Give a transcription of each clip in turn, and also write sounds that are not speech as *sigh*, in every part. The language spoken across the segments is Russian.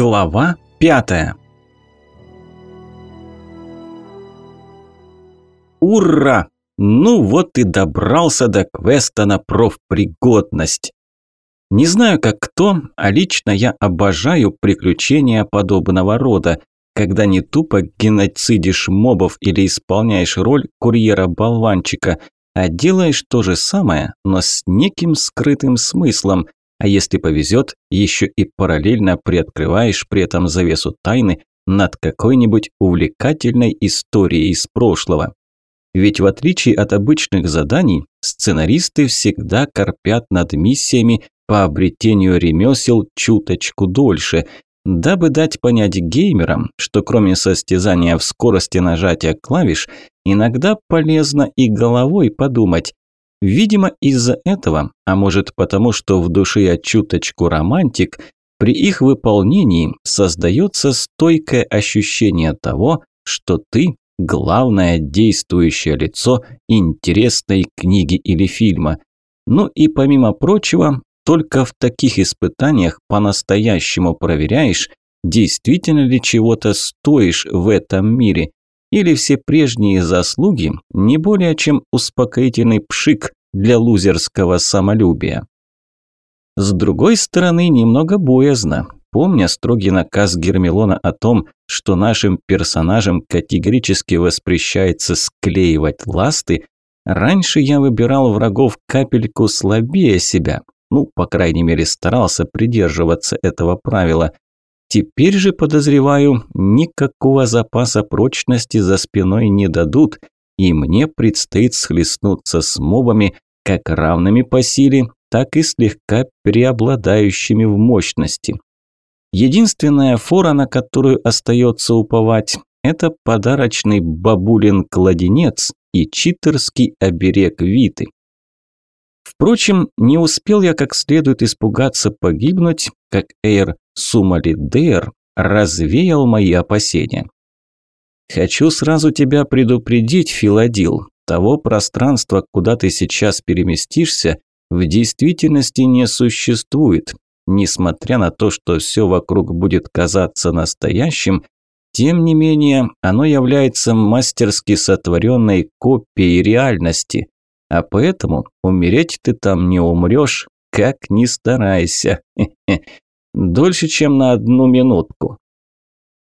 Глава пятая Ура! Ну вот и добрался до квеста на профпригодность. Не знаю, как кто, а лично я обожаю приключения подобного рода, когда не тупо геноцидишь мобов или исполняешь роль курьера-болванчика, а делаешь то же самое, но с неким скрытым смыслом, а если повезет, еще и параллельно приоткрываешь при этом завесу тайны над какой-нибудь увлекательной историей из прошлого. Ведь в отличие от обычных заданий, сценаристы всегда корпят над миссиями по обретению ремесел чуточку дольше, дабы дать понять геймерам, что кроме состязания в скорости нажатия клавиш, иногда полезно и головой подумать, Видимо, из-за этого, а может потому, что в душе я чуточку романтик, при их выполнении создается стойкое ощущение того, что ты – главное действующее лицо интересной книги или фильма. Ну и помимо прочего, только в таких испытаниях по-настоящему проверяешь, действительно ли чего-то стоишь в этом мире, или все прежние заслуги не более чем успокоительный пшик для лузерского самолюбия. С другой стороны, немного боязно. Помня строгий наказ Гермелона о том, что нашим персонажам категорически воспрещается склеивать ласты, раньше я выбирал врагов капельку слабее себя. Ну, по крайней мере, старался придерживаться этого правила. Теперь же, подозреваю, никакого запаса прочности за спиной не дадут, и мне предстоит схлестнуться с мобами как равными по силе, так и слегка преобладающими в мощности. Единственная фора, на которую остается уповать, это подарочный бабулин-кладенец и читерский оберег Виты. Впрочем, не успел я как следует испугаться погибнуть, как Эйр Сумалидейр развеял мои опасения. «Хочу сразу тебя предупредить, Филадил. Того пространства, куда ты сейчас переместишься, в действительности не существует. Несмотря на то, что все вокруг будет казаться настоящим, тем не менее, оно является мастерски сотворенной копией реальности. А поэтому умереть ты там не умрешь, как ни старайся. *laughs* Дольше, чем на одну минутку.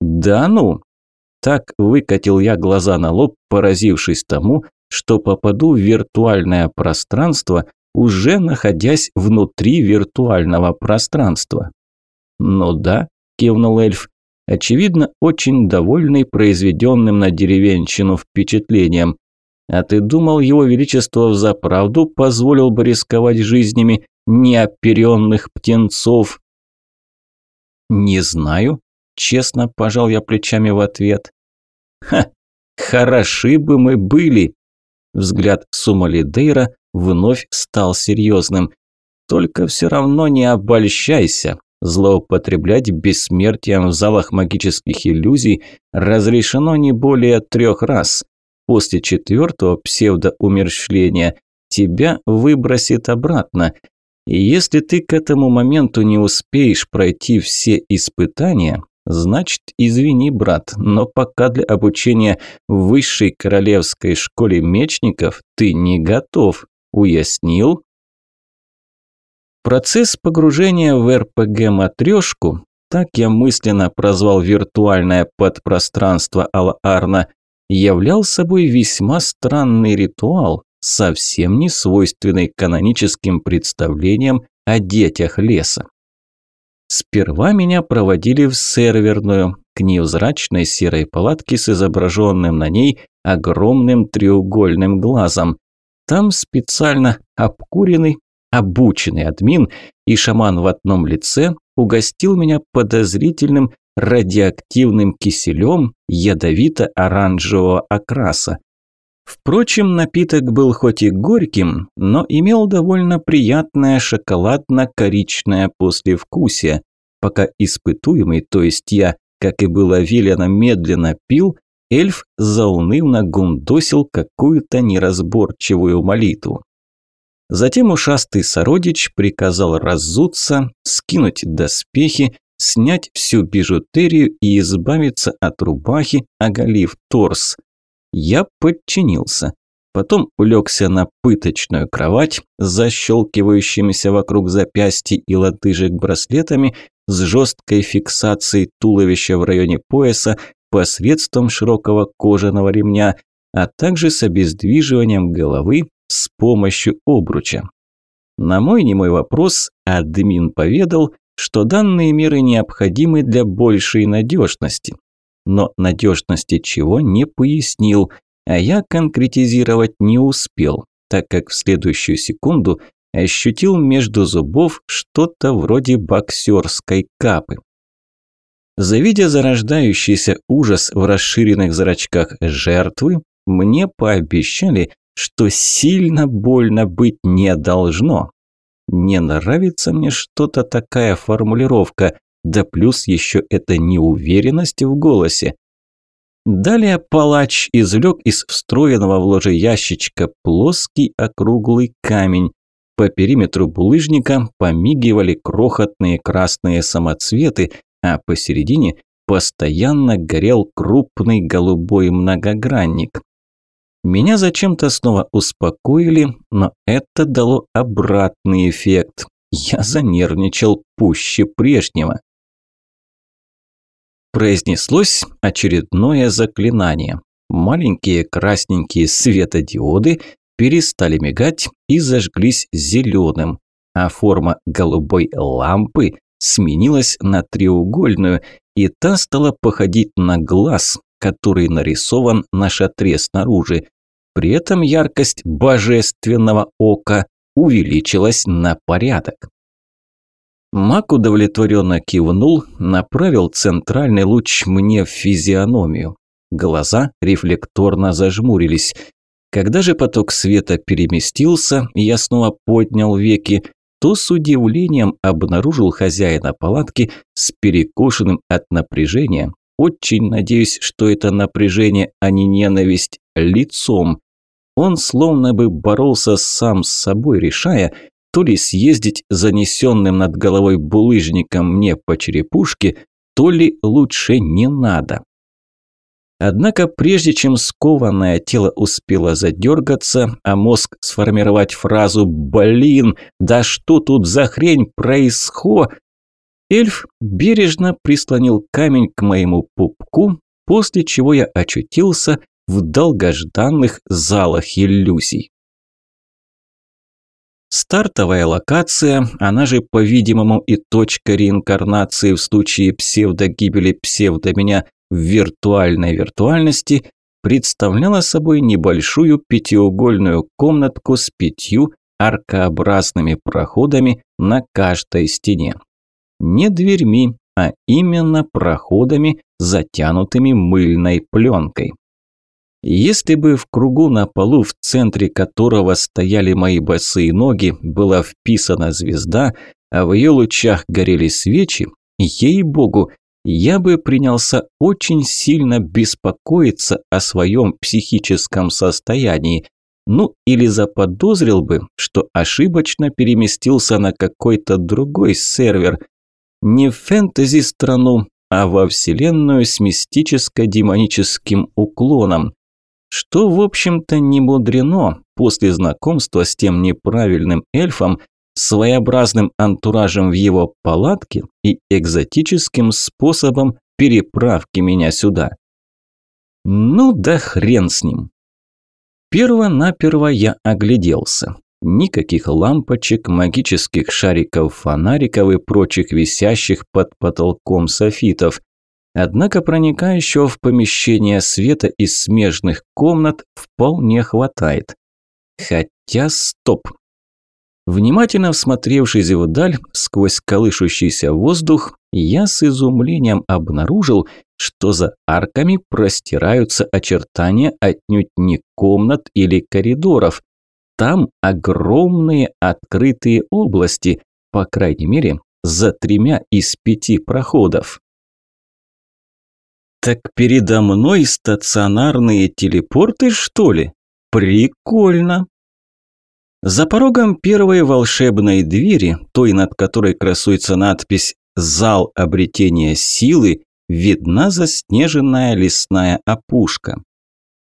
Да ну! Так выкатил я глаза на лоб, поразившись тому, что попаду в виртуальное пространство, уже находясь внутри виртуального пространства. «Ну да», – кивнул эльф, очевидно, очень довольный произведенным на деревенщину впечатлением. «А ты думал, его величество взаправду позволил бы рисковать жизнями неоперенных птенцов?» «Не знаю», – честно пожал я плечами в ответ. «Ха, хороши бы мы были», Взгляд Сумалидейра вновь стал серьезным. «Только все равно не обольщайся. Злоупотреблять бессмертием в залах магических иллюзий разрешено не более трех раз. После четвертого псевдоумерщвления тебя выбросит обратно. И если ты к этому моменту не успеешь пройти все испытания, Значит, извини, брат, но пока для обучения в высшей королевской школе мечников ты не готов. Уяснил? Процесс погружения в РПГ-матрешку, так я мысленно прозвал виртуальное подпространство Ал-Арна, являл собой весьма странный ритуал, совсем не свойственный каноническим представлениям о детях леса. Сперва меня проводили в серверную, к невзрачной серой палатке с изображенным на ней огромным треугольным глазом. Там специально обкуренный, обученный админ и шаман в одном лице угостил меня подозрительным радиоактивным киселем ядовито-оранжевого окраса. Впрочем, напиток был хоть и горьким, но имел довольно приятное шоколадно-коричное послевкусие. Пока испытуемый, то есть я, как и было велено, медленно пил, эльф заунывно гундосил какую-то неразборчивую молитву. Затем ушастый сородич приказал разуться, скинуть доспехи, снять всю бижутерию и избавиться от рубахи, оголив торс. Я подчинился. Потом улегся на пыточную кровать защелкивающимися вокруг запястья и лодыжек браслетами с жесткой фиксацией туловища в районе пояса посредством широкого кожаного ремня, а также с обездвиживанием головы с помощью обруча. На мой немой вопрос админ поведал, что данные меры необходимы для большей надежности. Но надежности чего не пояснил, а я конкретизировать не успел, так как в следующую секунду ощутил между зубов что-то вроде боксерской капы. Завидя зарождающийся ужас в расширенных зрачках жертвы, мне пообещали, что сильно больно быть не должно. Не нравится мне что-то такая формулировка, да плюс еще эта неуверенность в голосе. Далее палач извлек из встроенного в ложе ящичка плоский округлый камень. По периметру булыжника помигивали крохотные красные самоцветы, а посередине постоянно горел крупный голубой многогранник. Меня зачем-то снова успокоили, но это дало обратный эффект. Я занервничал пуще прежнего. Произнеслось очередное заклинание. Маленькие красненькие светодиоды перестали мигать и зажглись зеленым, а форма голубой лампы сменилась на треугольную, и та стала походить на глаз, который нарисован на шатре снаружи. При этом яркость божественного ока увеличилась на порядок. Мак удовлетворенно кивнул, направил центральный луч мне в физиономию. Глаза рефлекторно зажмурились. Когда же поток света переместился, я снова поднял веки, то с удивлением обнаружил хозяина палатки с перекошенным от напряжения. Очень надеюсь, что это напряжение, а не ненависть, лицом. Он словно бы боролся сам с собой, решая, то ли съездить занесенным над головой булыжником мне по черепушке, то ли лучше не надо. Однако прежде чем скованное тело успело задергаться, а мозг сформировать фразу «Блин, да что тут за хрень происход?», эльф бережно прислонил камень к моему пупку, после чего я очутился в долгожданных залах иллюзий. Стартовая локация, она же, по-видимому, и точка реинкарнации в случае псевдогибели псевдо-меня в виртуальной виртуальности, представляла собой небольшую пятиугольную комнатку с пятью аркообразными проходами на каждой стене. Не дверьми, а именно проходами, затянутыми мыльной пленкой. Если бы в кругу на полу, в центре которого стояли мои босые ноги, была вписана звезда, а в ее лучах горели свечи, ей-богу, я бы принялся очень сильно беспокоиться о своем психическом состоянии, ну или заподозрил бы, что ошибочно переместился на какой-то другой сервер, не в фэнтези-страну, а во вселенную с мистическо-демоническим уклоном что, в общем-то, не мудрено после знакомства с тем неправильным эльфом, своеобразным антуражем в его палатке и экзотическим способом переправки меня сюда. Ну да хрен с ним. Перво-наперво я огляделся. Никаких лампочек, магических шариков, фонариков и прочих висящих под потолком софитов. Однако проникающего в помещение света из смежных комнат вполне хватает. Хотя стоп. Внимательно всмотревшись вдаль, сквозь колышущийся воздух, я с изумлением обнаружил, что за арками простираются очертания отнюдь не комнат или коридоров. Там огромные открытые области, по крайней мере, за тремя из пяти проходов. Так передо мной стационарные телепорты, что ли? Прикольно. За порогом первой волшебной двери, той, над которой красуется надпись зал обретения силы, видна заснеженная лесная опушка.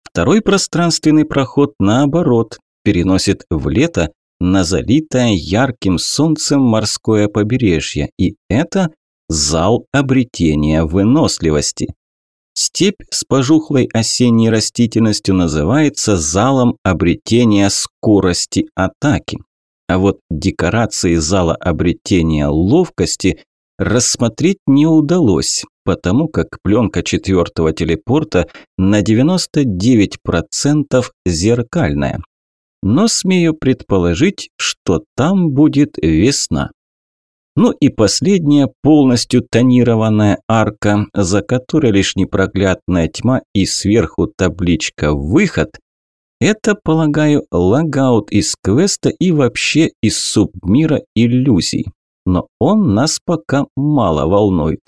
Второй пространственный проход, наоборот, переносит в лето на залитое ярким солнцем морское побережье, и это зал обретения выносливости. Степь с пожухлой осенней растительностью называется залом обретения скорости атаки. А вот декорации зала обретения ловкости рассмотреть не удалось, потому как пленка четвертого телепорта на 99% зеркальная. Но смею предположить, что там будет весна. Ну и последняя полностью тонированная арка, за которой лишь непроглядная тьма и сверху табличка «Выход», это, полагаю, лагаут из квеста и вообще из субмира иллюзий. Но он нас пока мало волнует.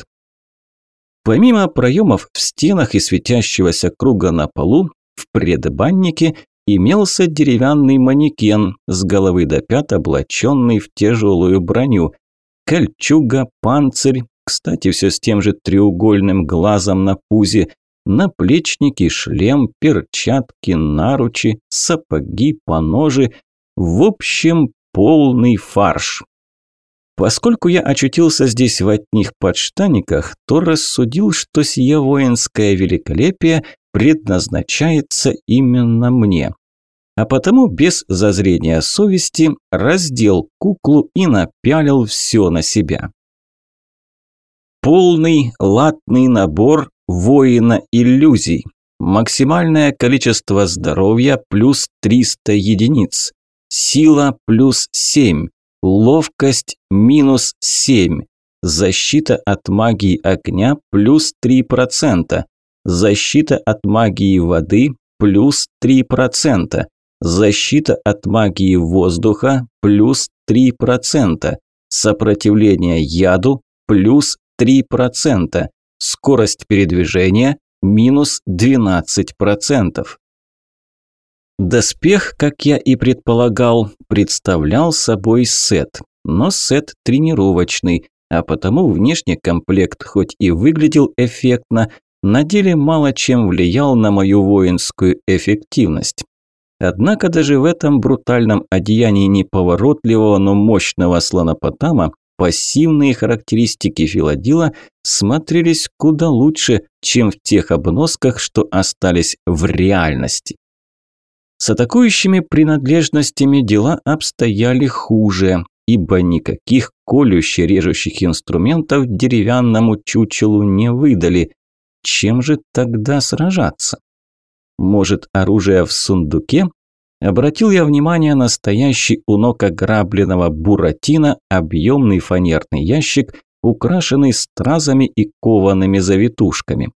Помимо проемов в стенах и светящегося круга на полу, в предбаннике имелся деревянный манекен с головы до пят, облаченный в тяжелую броню – кольчуга, панцирь, кстати, все с тем же треугольным глазом на пузе, наплечники, шлем, перчатки, наручи, сапоги, поножи. В общем, полный фарш. Поскольку я очутился здесь в одних подштаниках, то рассудил, что сие воинское великолепие предназначается именно мне а потому без зазрения совести раздел куклу и напялил все на себя. Полный латный набор воина иллюзий. Максимальное количество здоровья плюс 300 единиц. Сила плюс 7. Ловкость минус 7. Защита от магии огня плюс 3%. Защита от магии воды плюс 3%. Защита от магии воздуха плюс 3%. Сопротивление яду плюс 3%. Скорость передвижения минус 12%. Доспех, как я и предполагал, представлял собой сет, но сет тренировочный, а потому внешне комплект хоть и выглядел эффектно, на деле мало чем влиял на мою воинскую эффективность. Однако даже в этом брутальном одеянии неповоротливого, но мощного слонопотама пассивные характеристики Филадила смотрелись куда лучше, чем в тех обносках, что остались в реальности. С атакующими принадлежностями дела обстояли хуже, ибо никаких колюще-режущих инструментов деревянному чучелу не выдали. Чем же тогда сражаться? Может, оружие в сундуке? Обратил я внимание на стоящий у ног ограбленного Буратино объемный фанерный ящик, украшенный стразами и коваными завитушками.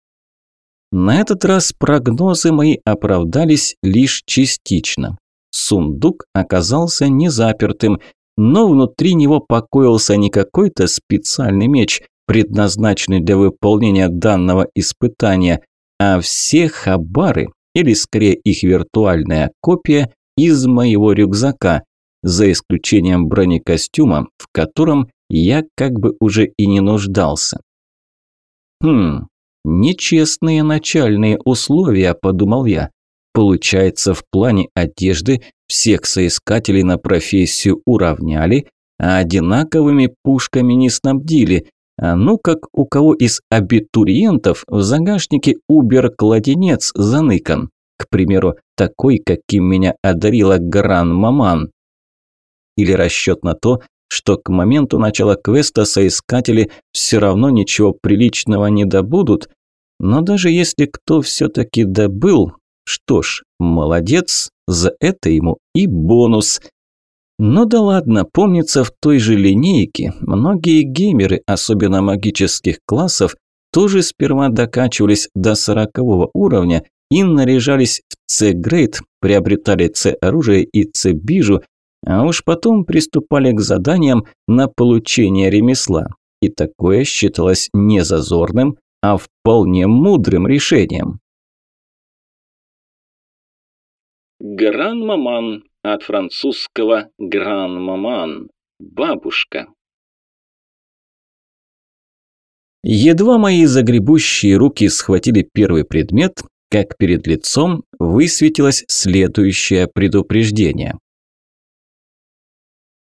На этот раз прогнозы мои оправдались лишь частично. Сундук оказался незапертым, но внутри него покоился не какой-то специальный меч, предназначенный для выполнения данного испытания, а все хабары, или скорее их виртуальная копия из моего рюкзака, за исключением бронекостюма, в котором я как бы уже и не нуждался. Хм, нечестные начальные условия, подумал я. Получается, в плане одежды всех соискателей на профессию уравняли, а одинаковыми пушками не снабдили, ну как у кого из абитуриентов в загашнике убер-кладенец заныкан. К примеру, такой, каким меня одарила Гран-Маман. Или расчет на то, что к моменту начала квеста соискатели все равно ничего приличного не добудут, но даже если кто все-таки добыл, что ж, молодец, за это ему и бонус – ну да ладно, помнится, в той же линейке многие геймеры, особенно магических классов, тоже сперва докачивались до сорокового уровня и наряжались в C-грейд, приобретали C-оружие и C-бижу, а уж потом приступали к заданиям на получение ремесла. И такое считалось не зазорным, а вполне мудрым решением. Гран-маман от французского «гран-маман» – бабушка. Едва мои загребущие руки схватили первый предмет, как перед лицом высветилось следующее предупреждение.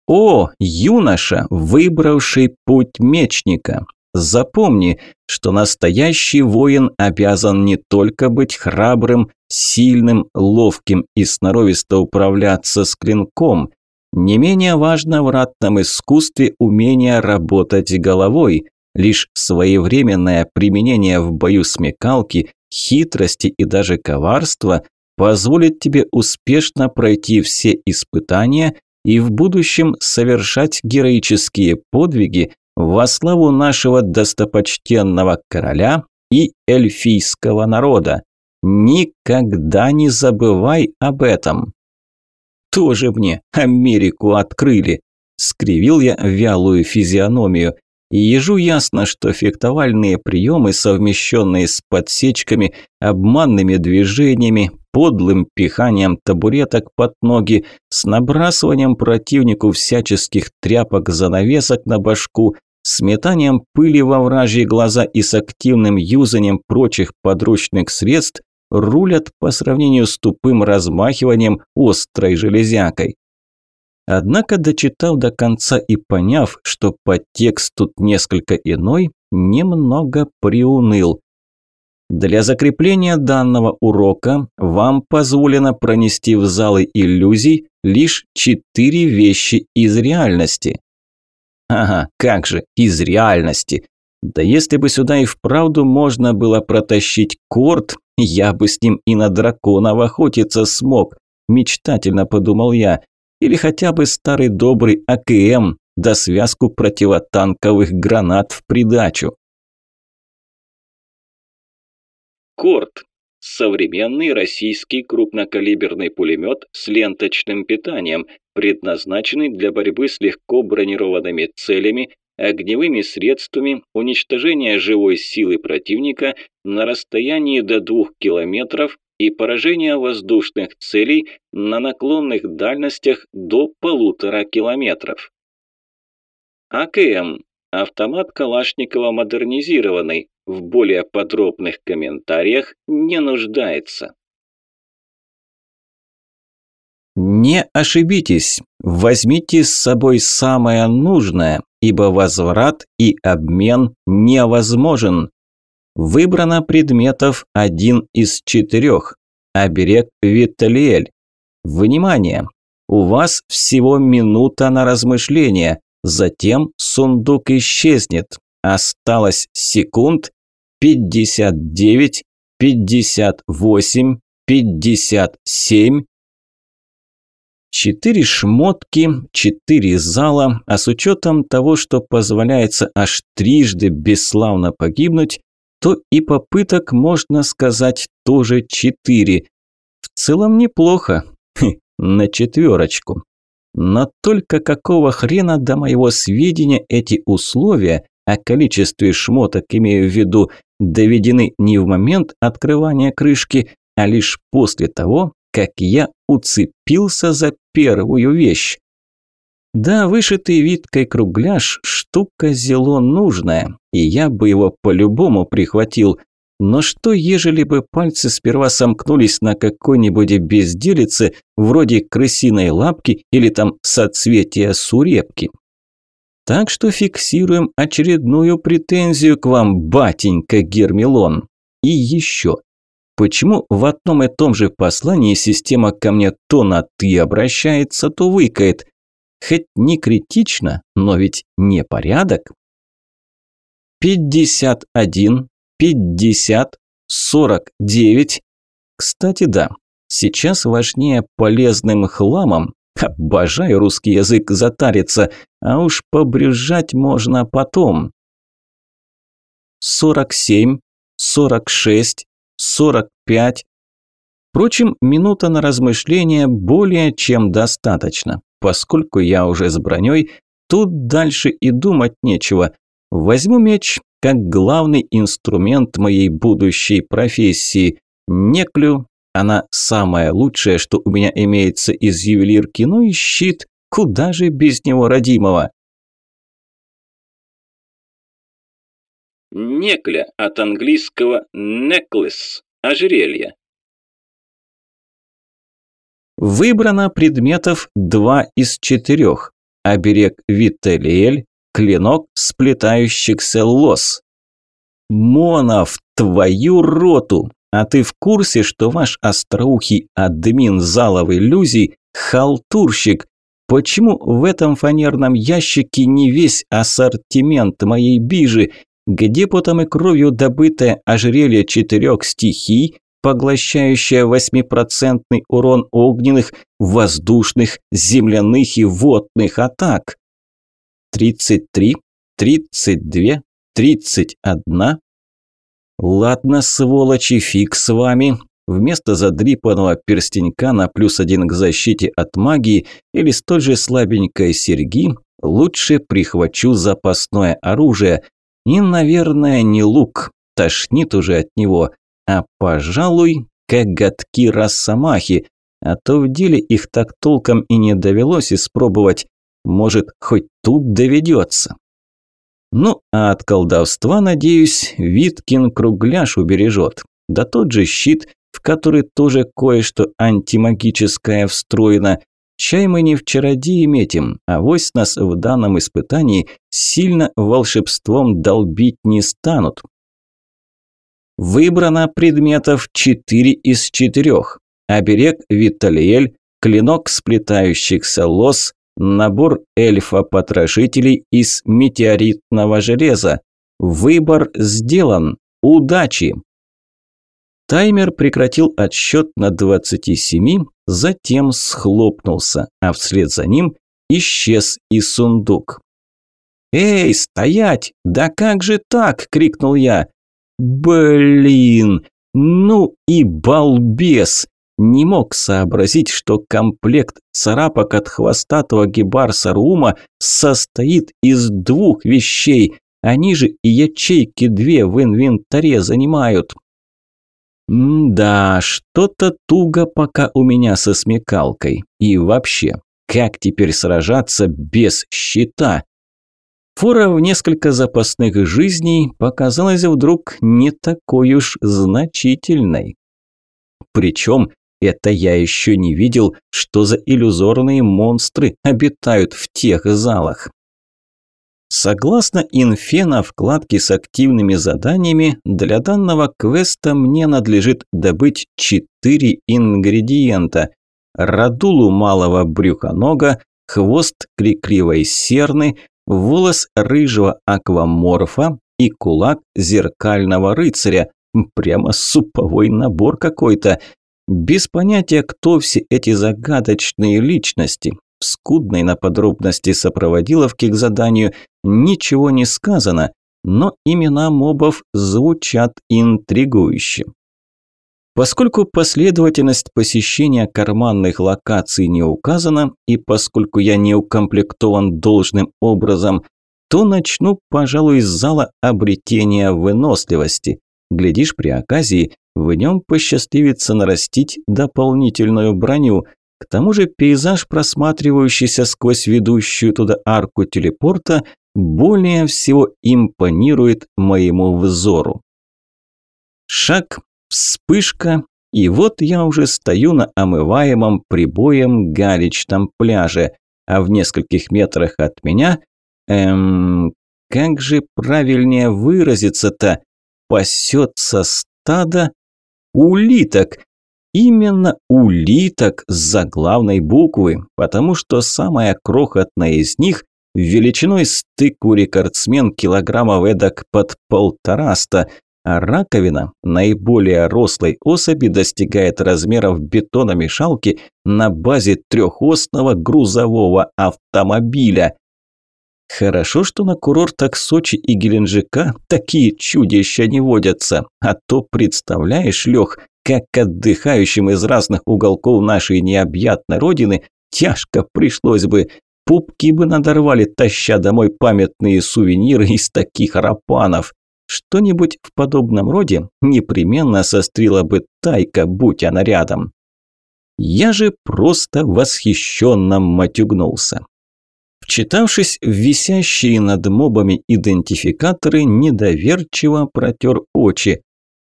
«О, юноша, выбравший путь мечника! Запомни, что настоящий воин обязан не только быть храбрым, сильным, ловким и сноровисто управляться с клинком. Не менее важно в ратном искусстве умение работать головой. Лишь своевременное применение в бою смекалки, хитрости и даже коварства позволит тебе успешно пройти все испытания и в будущем совершать героические подвиги во славу нашего достопочтенного короля и эльфийского народа. Никогда не забывай об этом. Тоже мне Америку открыли, скривил я вялую физиономию. И ежу ясно, что фехтовальные приемы, совмещенные с подсечками, обманными движениями, подлым пиханием табуреток под ноги, с набрасыванием противнику всяческих тряпок занавесок на башку, сметанием пыли во вражьи глаза и с активным юзанием прочих подручных средств рулят по сравнению с тупым размахиванием острой железякой. Однако, дочитав до конца и поняв, что подтекст тут несколько иной, немного приуныл. Для закрепления данного урока вам позволено пронести в залы иллюзий лишь четыре вещи из реальности. Ага, как же, из реальности. Да если бы сюда и вправду можно было протащить корт, я бы с ним и на драконов охотиться смог, мечтательно подумал я. Или хотя бы старый добрый АКМ, да связку противотанковых гранат в придачу. Корт Современный российский крупнокалиберный пулемет с ленточным питанием, предназначенный для борьбы с легко бронированными целями, огневыми средствами, уничтожения живой силы противника на расстоянии до 2 километров и поражения воздушных целей на наклонных дальностях до полутора километров. АКМ – автомат Калашникова модернизированный, в более подробных комментариях не нуждается. Не ошибитесь, возьмите с собой самое нужное, ибо возврат и обмен невозможен. Выбрано предметов один из четырех. Оберег Виталиэль. Внимание! У вас всего минута на размышление, затем сундук исчезнет. Осталось секунд пятьдесят девять, пятьдесят восемь, пятьдесят семь. Четыре шмотки, четыре зала, а с учетом того, что позволяется аж трижды бесславно погибнуть, то и попыток, можно сказать, тоже четыре. В целом неплохо, на четверочку. Но только какого хрена до моего сведения эти условия о количестве шмоток имею в виду, доведены не в момент открывания крышки, а лишь после того, как я уцепился за первую вещь. Да, вышитый виткой кругляш – штука зело нужная, и я бы его по-любому прихватил. Но что, ежели бы пальцы сперва сомкнулись на какой-нибудь безделице, вроде крысиной лапки или там соцветия сурепки? Так что фиксируем очередную претензию к вам, батенька Гермелон. И еще. Почему в одном и том же послании система ко мне то на «ты» обращается, то выкает? Хоть не критично, но ведь не порядок. 51, 50, 49. Кстати, да, сейчас важнее полезным хламом Обожаю русский язык затариться, а уж побрюзжать можно потом. Сорок семь, сорок шесть, сорок пять. Впрочем, минута на размышление более чем достаточно. Поскольку я уже с броней, тут дальше и думать нечего. Возьму меч как главный инструмент моей будущей профессии. Неклю она самая лучшая, что у меня имеется из ювелирки, ну и щит, куда же без него родимого? Некля от английского necklace – ожерелье. Выбрано предметов два из четырех. Оберег Вителиэль, клинок сплетающихся лос. Монов, твою роту! А ты в курсе, что ваш остроухий админ залов иллюзий – халтурщик? Почему в этом фанерном ящике не весь ассортимент моей бижи, где потом и кровью добытое ожерелье четырех стихий, поглощающее восьмипроцентный урон огненных, воздушных, земляных и водных атак? 33, 32, 31. Ладно, сволочи, фиг с вами. Вместо задрипанного перстенька на плюс один к защите от магии или столь же слабенькой серьги лучше прихвачу запасное оружие. И, наверное, не лук, тошнит уже от него, а, пожалуй, коготки росомахи, а то в деле их так толком и не довелось испробовать. Может, хоть тут доведется. Ну, а от колдовства, надеюсь, Виткин кругляш убережет. Да тот же щит, в который тоже кое-что антимагическое встроено. Чай мы не в чародеи метим, а вось нас в данном испытании сильно волшебством долбить не станут. Выбрано предметов 4 из 4. Оберег Виталиэль, клинок сплетающихся лос, набор эльфа-потрошителей из метеоритного железа. Выбор сделан. Удачи! Таймер прекратил отсчет на 27, затем схлопнулся, а вслед за ним исчез и сундук. «Эй, стоять! Да как же так?» – крикнул я. «Блин! Ну и балбес!» Не мог сообразить, что комплект царапок от хвостатого гибарса Рума состоит из двух вещей. Они же и ячейки две в инвентаре занимают. Да, что-то туго пока у меня со смекалкой. И вообще, как теперь сражаться без щита? Фора в несколько запасных жизней показалась вдруг не такой уж значительной. Причем это я еще не видел, что за иллюзорные монстры обитают в тех залах. Согласно инфе на вкладке с активными заданиями, для данного квеста мне надлежит добыть 4 ингредиента. Радулу малого брюхонога, хвост крикливой серны, волос рыжего акваморфа и кулак зеркального рыцаря. Прямо суповой набор какой-то. Без понятия, кто все эти загадочные личности. Скудной на подробности сопроводиловке к заданию ничего не сказано, но имена мобов звучат интригующе. Поскольку последовательность посещения карманных локаций не указана, и поскольку я не укомплектован должным образом, то начну, пожалуй, с зала обретения выносливости. Глядишь, при оказии в нем посчастливится нарастить дополнительную броню. К тому же пейзаж, просматривающийся сквозь ведущую туда арку телепорта, более всего импонирует моему взору. Шаг, вспышка, и вот я уже стою на омываемом прибоем галечном пляже, а в нескольких метрах от меня, эм, как же правильнее выразиться-то, пасется стадо улиток. Именно улиток с заглавной буквы, потому что самая крохотная из них величиной с тыкву рекордсмен килограммов эдак под полтораста, а раковина наиболее рослой особи достигает размеров бетономешалки на базе трехосного грузового автомобиля. Хорошо, что на курортах Сочи и Геленджика такие чудища не водятся, а то представляешь, Лех, как отдыхающим из разных уголков нашей необъятной родины тяжко пришлось бы. Пупки бы надорвали, таща домой памятные сувениры из таких рапанов. Что-нибудь в подобном роде непременно сострила бы тайка, будь она рядом. Я же просто восхищенно матюгнулся. Вчитавшись в висящие над мобами идентификаторы, недоверчиво протер очи.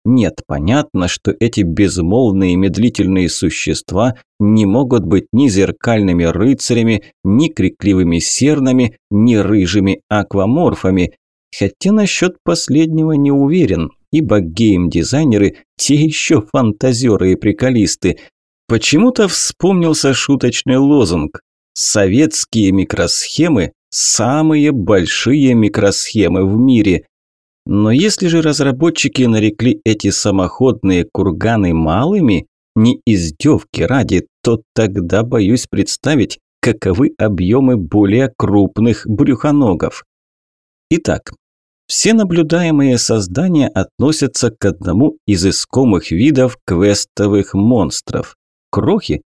Нет, понятно, что эти безмолвные медлительные существа не могут быть ни зеркальными рыцарями, ни крикливыми сернами, ни рыжими акваморфами. Хотя насчет последнего не уверен, ибо гейм-дизайнеры – те еще фантазеры и приколисты. Почему-то вспомнился шуточный лозунг «Советские микросхемы – самые большие микросхемы в мире». Но если же разработчики нарекли эти самоходные курганы малыми, не издевки ради, то тогда боюсь представить, каковы объемы более крупных брюхоногов. Итак, все наблюдаемые создания относятся к одному из искомых видов квестовых монстров. Крохи?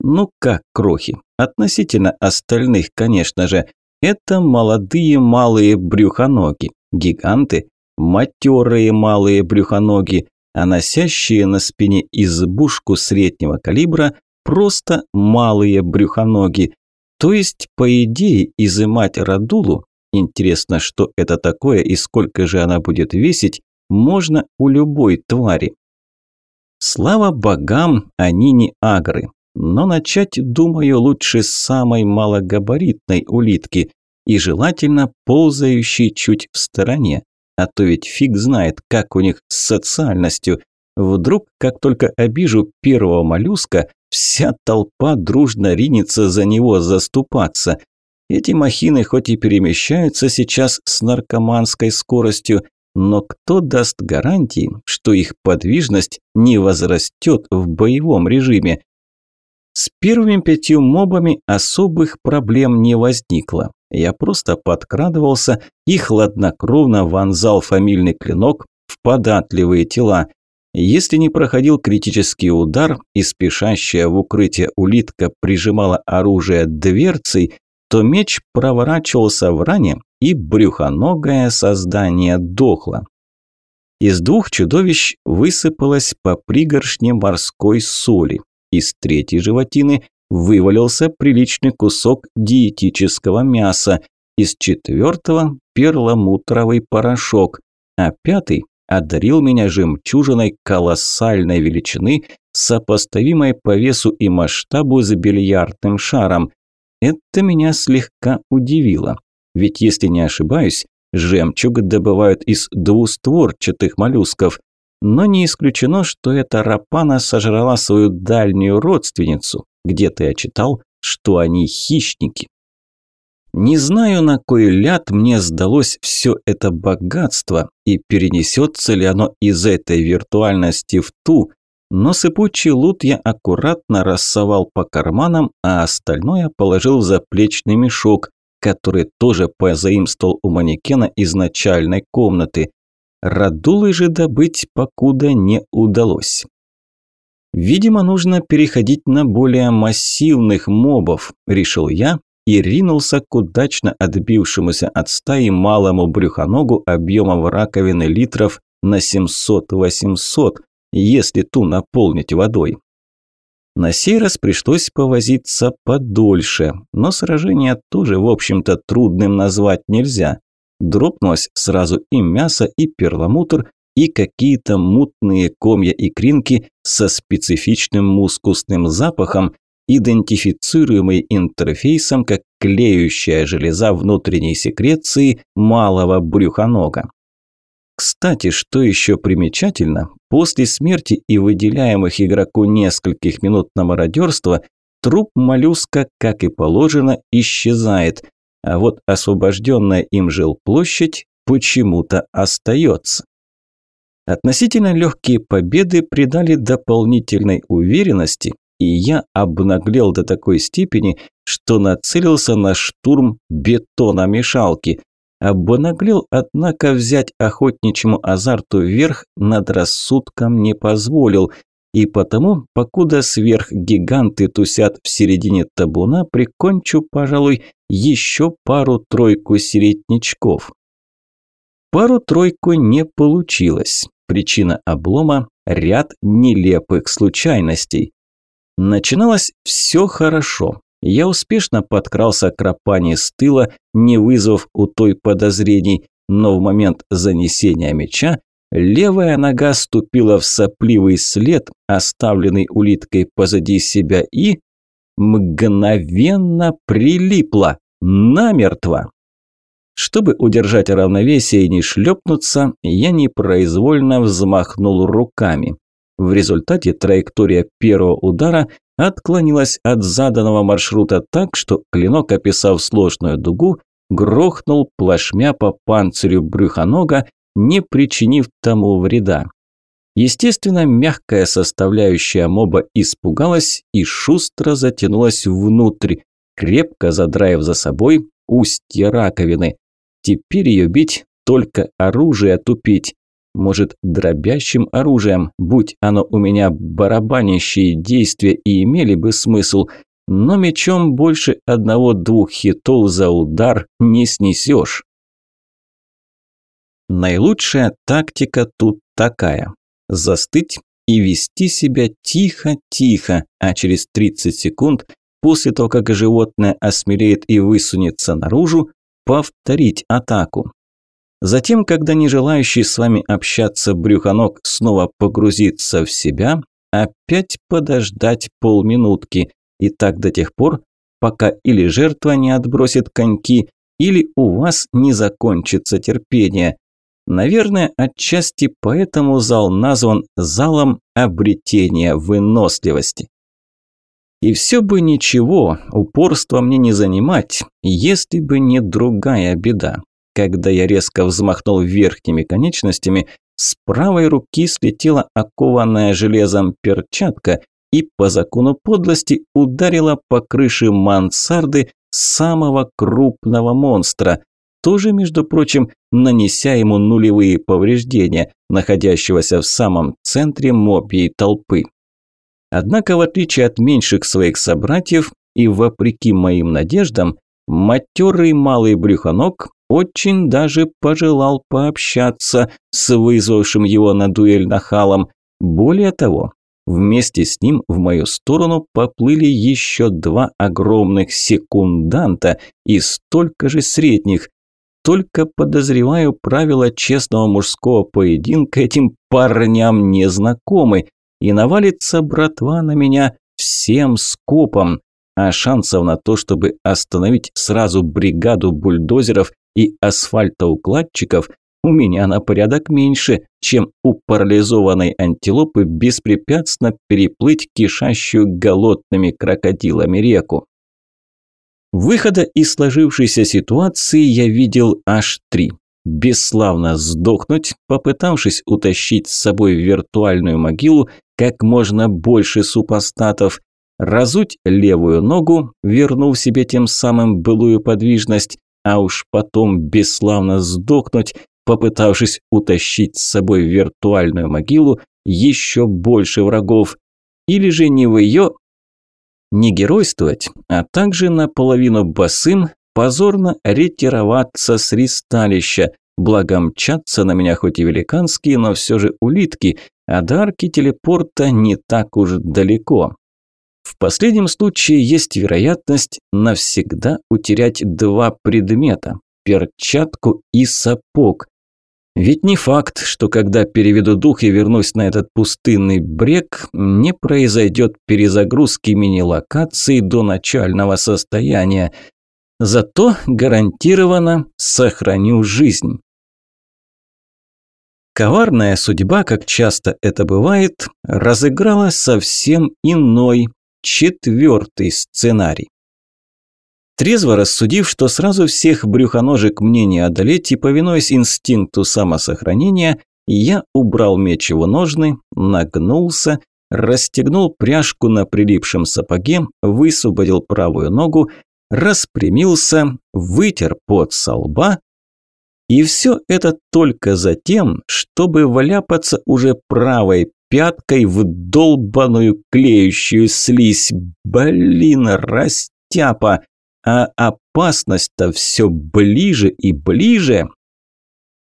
Ну как крохи? Относительно остальных, конечно же. Это молодые малые брюхоноги. Гиганты – матерые малые брюхоноги, а носящие на спине избушку среднего калибра – просто малые брюхоноги. То есть, по идее, изымать радулу Интересно, что это такое и сколько же она будет весить, можно у любой твари. Слава богам, они не агры. Но начать, думаю, лучше с самой малогабаритной улитки и желательно ползающей чуть в стороне. А то ведь фиг знает, как у них с социальностью. Вдруг, как только обижу первого моллюска, вся толпа дружно ринется за него заступаться. Эти махины хоть и перемещаются сейчас с наркоманской скоростью, но кто даст гарантии, что их подвижность не возрастет в боевом режиме? С первыми пятью мобами особых проблем не возникло. Я просто подкрадывался и хладнокровно вонзал фамильный клинок в податливые тела. Если не проходил критический удар и спешащая в укрытие улитка прижимала оружие дверцей, то меч проворачивался в ране, и брюхоногое создание дохло. Из двух чудовищ высыпалось по пригоршне морской соли. Из третьей животины вывалился приличный кусок диетического мяса. Из четвертого – перламутровый порошок. А пятый одарил меня жемчужиной колоссальной величины, сопоставимой по весу и масштабу с бильярдным шаром. Это меня слегка удивило. Ведь, если не ошибаюсь, жемчуг добывают из двустворчатых моллюсков. Но не исключено, что эта рапана сожрала свою дальнюю родственницу. Где-то я читал, что они хищники. Не знаю, на кой ляд мне сдалось все это богатство и перенесется ли оно из этой виртуальности в ту, но сыпучий лут я аккуратно рассовал по карманам, а остальное положил в заплечный мешок, который тоже позаимствовал у манекена из начальной комнаты. Радулы же добыть покуда не удалось. Видимо, нужно переходить на более массивных мобов, решил я и ринулся к удачно отбившемуся от стаи малому брюхоногу объемом раковины литров на 700-800, если ту наполнить водой. На сей раз пришлось повозиться подольше, но сражение тоже, в общем-то, трудным назвать нельзя. Дропнулось сразу и мясо, и перламутр, и какие-то мутные комья и кринки со специфичным мускусным запахом, идентифицируемый интерфейсом как клеющая железа внутренней секреции малого брюхонога. Кстати, что еще примечательно, после смерти и выделяемых игроку нескольких минут на мародерство, труп моллюска, как и положено, исчезает, а вот освобожденная им жилплощадь почему-то остается. Относительно легкие победы придали дополнительной уверенности, и я обнаглел до такой степени, что нацелился на штурм бетономешалки, Обнаглел, однако, взять охотничьему азарту верх над рассудком не позволил, и потому, покуда сверхгиганты тусят в середине табуна, прикончу, пожалуй, еще пару-тройку середнячков. Пару-тройку не получилось. Причина облома – ряд нелепых случайностей. Начиналось все хорошо. я успешно подкрался к рапане с тыла, не вызвав у той подозрений, но в момент занесения меча левая нога ступила в сопливый след, оставленный улиткой позади себя, и мгновенно прилипла намертво. Чтобы удержать равновесие и не шлепнуться, я непроизвольно взмахнул руками. В результате траектория первого удара отклонилась от заданного маршрута так, что клинок, описав сложную дугу, грохнул плашмя по панцирю брюхонога, не причинив тому вреда. Естественно, мягкая составляющая моба испугалась и шустро затянулась внутрь, крепко задраив за собой устье раковины. Теперь ее бить, только оружие тупить. Может, дробящим оружием, будь оно у меня барабанящие действия и имели бы смысл, но мечом больше одного-двух хитов за удар не снесешь. Наилучшая тактика тут такая. Застыть и вести себя тихо-тихо, а через 30 секунд, после того, как животное осмелеет и высунется наружу, повторить атаку. Затем, когда не желающий с вами общаться брюхонок снова погрузится в себя, опять подождать полминутки. И так до тех пор, пока или жертва не отбросит коньки, или у вас не закончится терпение. Наверное, отчасти поэтому зал назван залом обретения выносливости. И все бы ничего, упорство мне не занимать, если бы не другая беда. Когда я резко взмахнул верхними конечностями, с правой руки слетела окованная железом перчатка и по закону подлости ударила по крыше мансарды самого крупного монстра, тоже, между прочим, нанеся ему нулевые повреждения, находящегося в самом центре мобьей толпы. Однако, в отличие от меньших своих собратьев и вопреки моим надеждам, матерый малый брюхонок очень даже пожелал пообщаться с вызвавшим его на дуэль нахалом. Более того, вместе с ним в мою сторону поплыли еще два огромных секунданта и столько же средних. Только подозреваю, правила честного мужского поединка этим парням не знакомы, и навалится братва на меня всем скопом. А шансов на то, чтобы остановить сразу бригаду бульдозеров и асфальтоукладчиков у меня на порядок меньше, чем у парализованной антилопы беспрепятственно переплыть кишащую голодными крокодилами реку. Выхода из сложившейся ситуации я видел аж три. Бесславно сдохнуть, попытавшись утащить с собой в виртуальную могилу как можно больше супостатов, разуть левую ногу, вернув себе тем самым былую подвижность, а уж потом бесславно сдохнуть, попытавшись утащить с собой в виртуальную могилу еще больше врагов. Или же не в ее, не геройствовать, а также наполовину босым позорно ретироваться с ристалища, благо мчатся на меня хоть и великанские, но все же улитки, а до арки телепорта не так уж далеко. В последнем случае есть вероятность навсегда утерять два предмета – перчатку и сапог. Ведь не факт, что когда переведу дух и вернусь на этот пустынный брег, не произойдет перезагрузки мини-локации до начального состояния. Зато гарантированно сохраню жизнь. Коварная судьба, как часто это бывает, разыграла совсем иной, четвертый сценарий. Трезво рассудив, что сразу всех брюхоножек мне не одолеть и повинуясь инстинкту самосохранения, я убрал меч его ножны, нагнулся, расстегнул пряжку на прилипшем сапоге, высвободил правую ногу, распрямился, вытер пот со лба. И все это только за тем, чтобы валяпаться уже правой пяткой в долбаную клеющую слизь. Блин, растяпа! А опасность-то все ближе и ближе.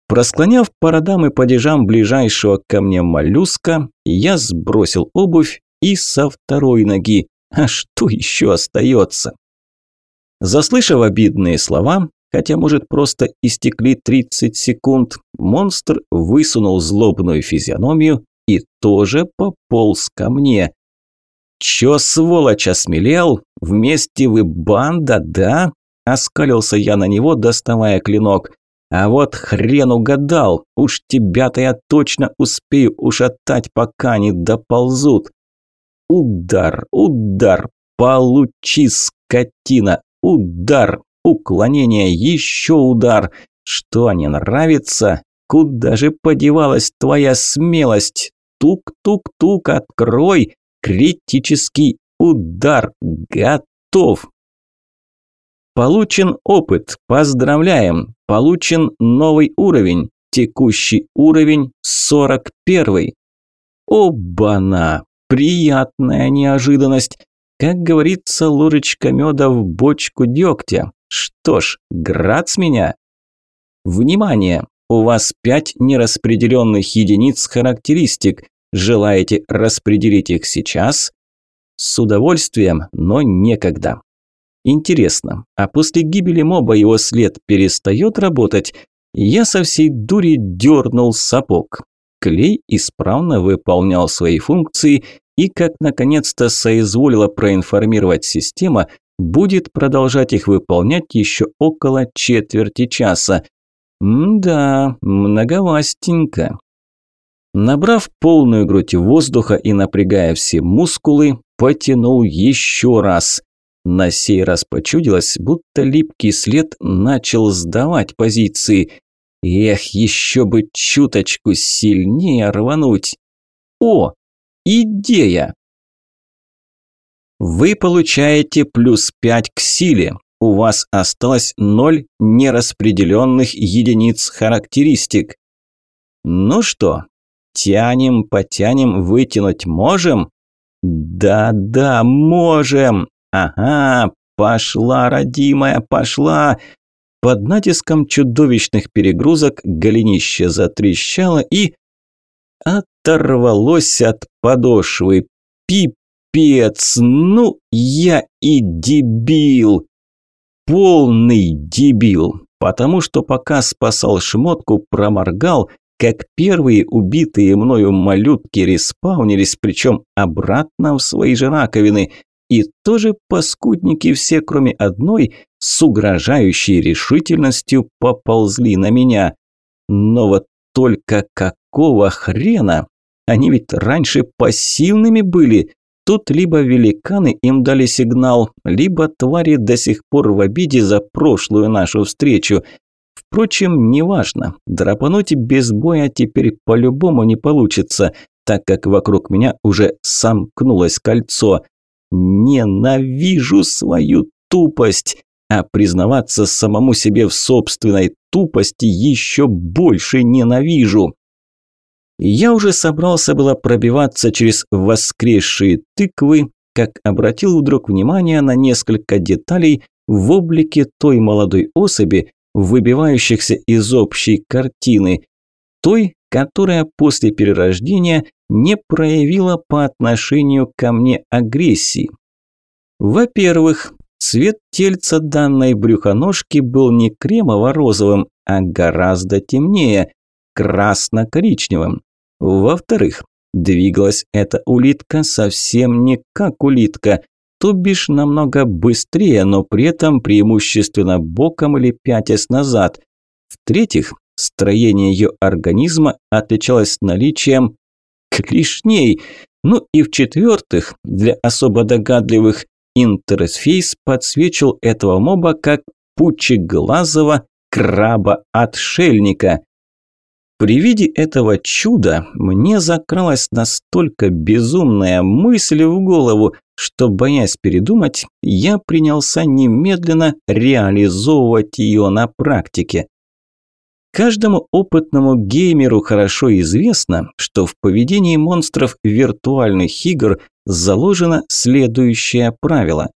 Просклоняв по родам и падежам ближайшего ко мне моллюска, я сбросил обувь и со второй ноги. А что еще остается? Заслышав обидные слова, хотя, может, просто истекли 30 секунд, монстр высунул злобную физиономию и тоже пополз ко мне. «Чё, сволочь, осмелел? Вместе вы банда, да?» Оскалился я на него, доставая клинок. «А вот хрен угадал, уж тебя-то я точно успею ушатать, пока не доползут». Удар, удар, получи, скотина, удар, уклонение, еще удар. Что не нравится? Куда же подевалась твоя смелость? Тук-тук-тук, открой! Критический удар. Готов. Получен опыт. Поздравляем. Получен новый уровень. Текущий уровень 41. Оба-на! Приятная неожиданность. Как говорится, ложечка меда в бочку дегтя. Что ж, град с меня. Внимание! У вас пять нераспределенных единиц характеристик. Желаете распределить их сейчас? С удовольствием, но некогда. Интересно, а после гибели моба его след перестает работать? Я со всей дури дернул сапог. Клей исправно выполнял свои функции и, как наконец-то соизволила проинформировать система, будет продолжать их выполнять еще около четверти часа. М-да, многовастенько. Набрав полную грудь воздуха и напрягая все мускулы, потянул еще раз. На сей раз почудилось, будто липкий след начал сдавать позиции. Эх, еще бы чуточку сильнее рвануть. О, идея! Вы получаете плюс 5 к силе. У вас осталось 0 нераспределенных единиц характеристик. Ну что, Тянем, потянем, вытянуть можем? Да-да, можем. Ага, пошла, родимая, пошла. Под натиском чудовищных перегрузок голенище затрещало и оторвалось от подошвы. Пипец, ну я и дебил. Полный дебил, потому что пока спасал шмотку, проморгал, как первые убитые мною малютки респаунились, причем обратно в свои же раковины. И тоже паскудники все, кроме одной, с угрожающей решительностью поползли на меня. Но вот только какого хрена? Они ведь раньше пассивными были. Тут либо великаны им дали сигнал, либо твари до сих пор в обиде за прошлую нашу встречу. Впрочем, неважно, драпануть без боя теперь по-любому не получится, так как вокруг меня уже сомкнулось кольцо. Ненавижу свою тупость, а признаваться самому себе в собственной тупости еще больше ненавижу. Я уже собрался было пробиваться через воскресшие тыквы, как обратил вдруг внимание на несколько деталей в облике той молодой особи, выбивающихся из общей картины, той, которая после перерождения не проявила по отношению ко мне агрессии. Во-первых, цвет тельца данной брюхоножки был не кремово-розовым, а гораздо темнее, красно-коричневым. Во-вторых, двигалась эта улитка совсем не как улитка, то бишь намного быстрее, но при этом преимущественно боком или пятясь назад. В-третьих, строение ее организма отличалось наличием клешней. Ну и в-четвертых, для особо догадливых, интерфейс подсвечил этого моба как пучеглазого краба-отшельника. При виде этого чуда мне закралась настолько безумная мысль в голову, что, боясь передумать, я принялся немедленно реализовывать ее на практике. Каждому опытному геймеру хорошо известно, что в поведении монстров виртуальных игр заложено следующее правило.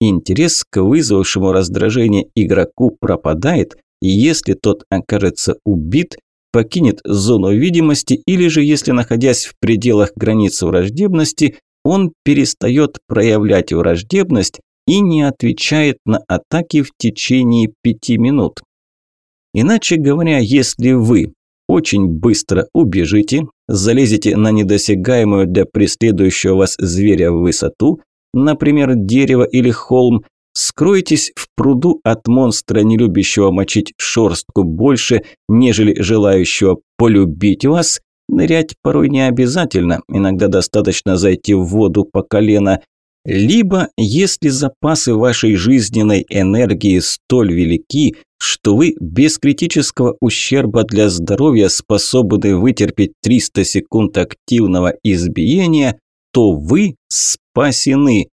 Интерес к вызвавшему раздражение игроку пропадает, если тот окажется убит покинет зону видимости или же, если находясь в пределах границ враждебности, он перестает проявлять враждебность и не отвечает на атаки в течение пяти минут. Иначе говоря, если вы очень быстро убежите, залезете на недосягаемую для преследующего вас зверя высоту, например, дерево или холм, скроетесь в пруду от монстра, не любящего мочить шорстку больше, нежели желающего полюбить вас, нырять порой не обязательно, иногда достаточно зайти в воду по колено, либо, если запасы вашей жизненной энергии столь велики, что вы без критического ущерба для здоровья способны вытерпеть 300 секунд активного избиения, то вы спасены.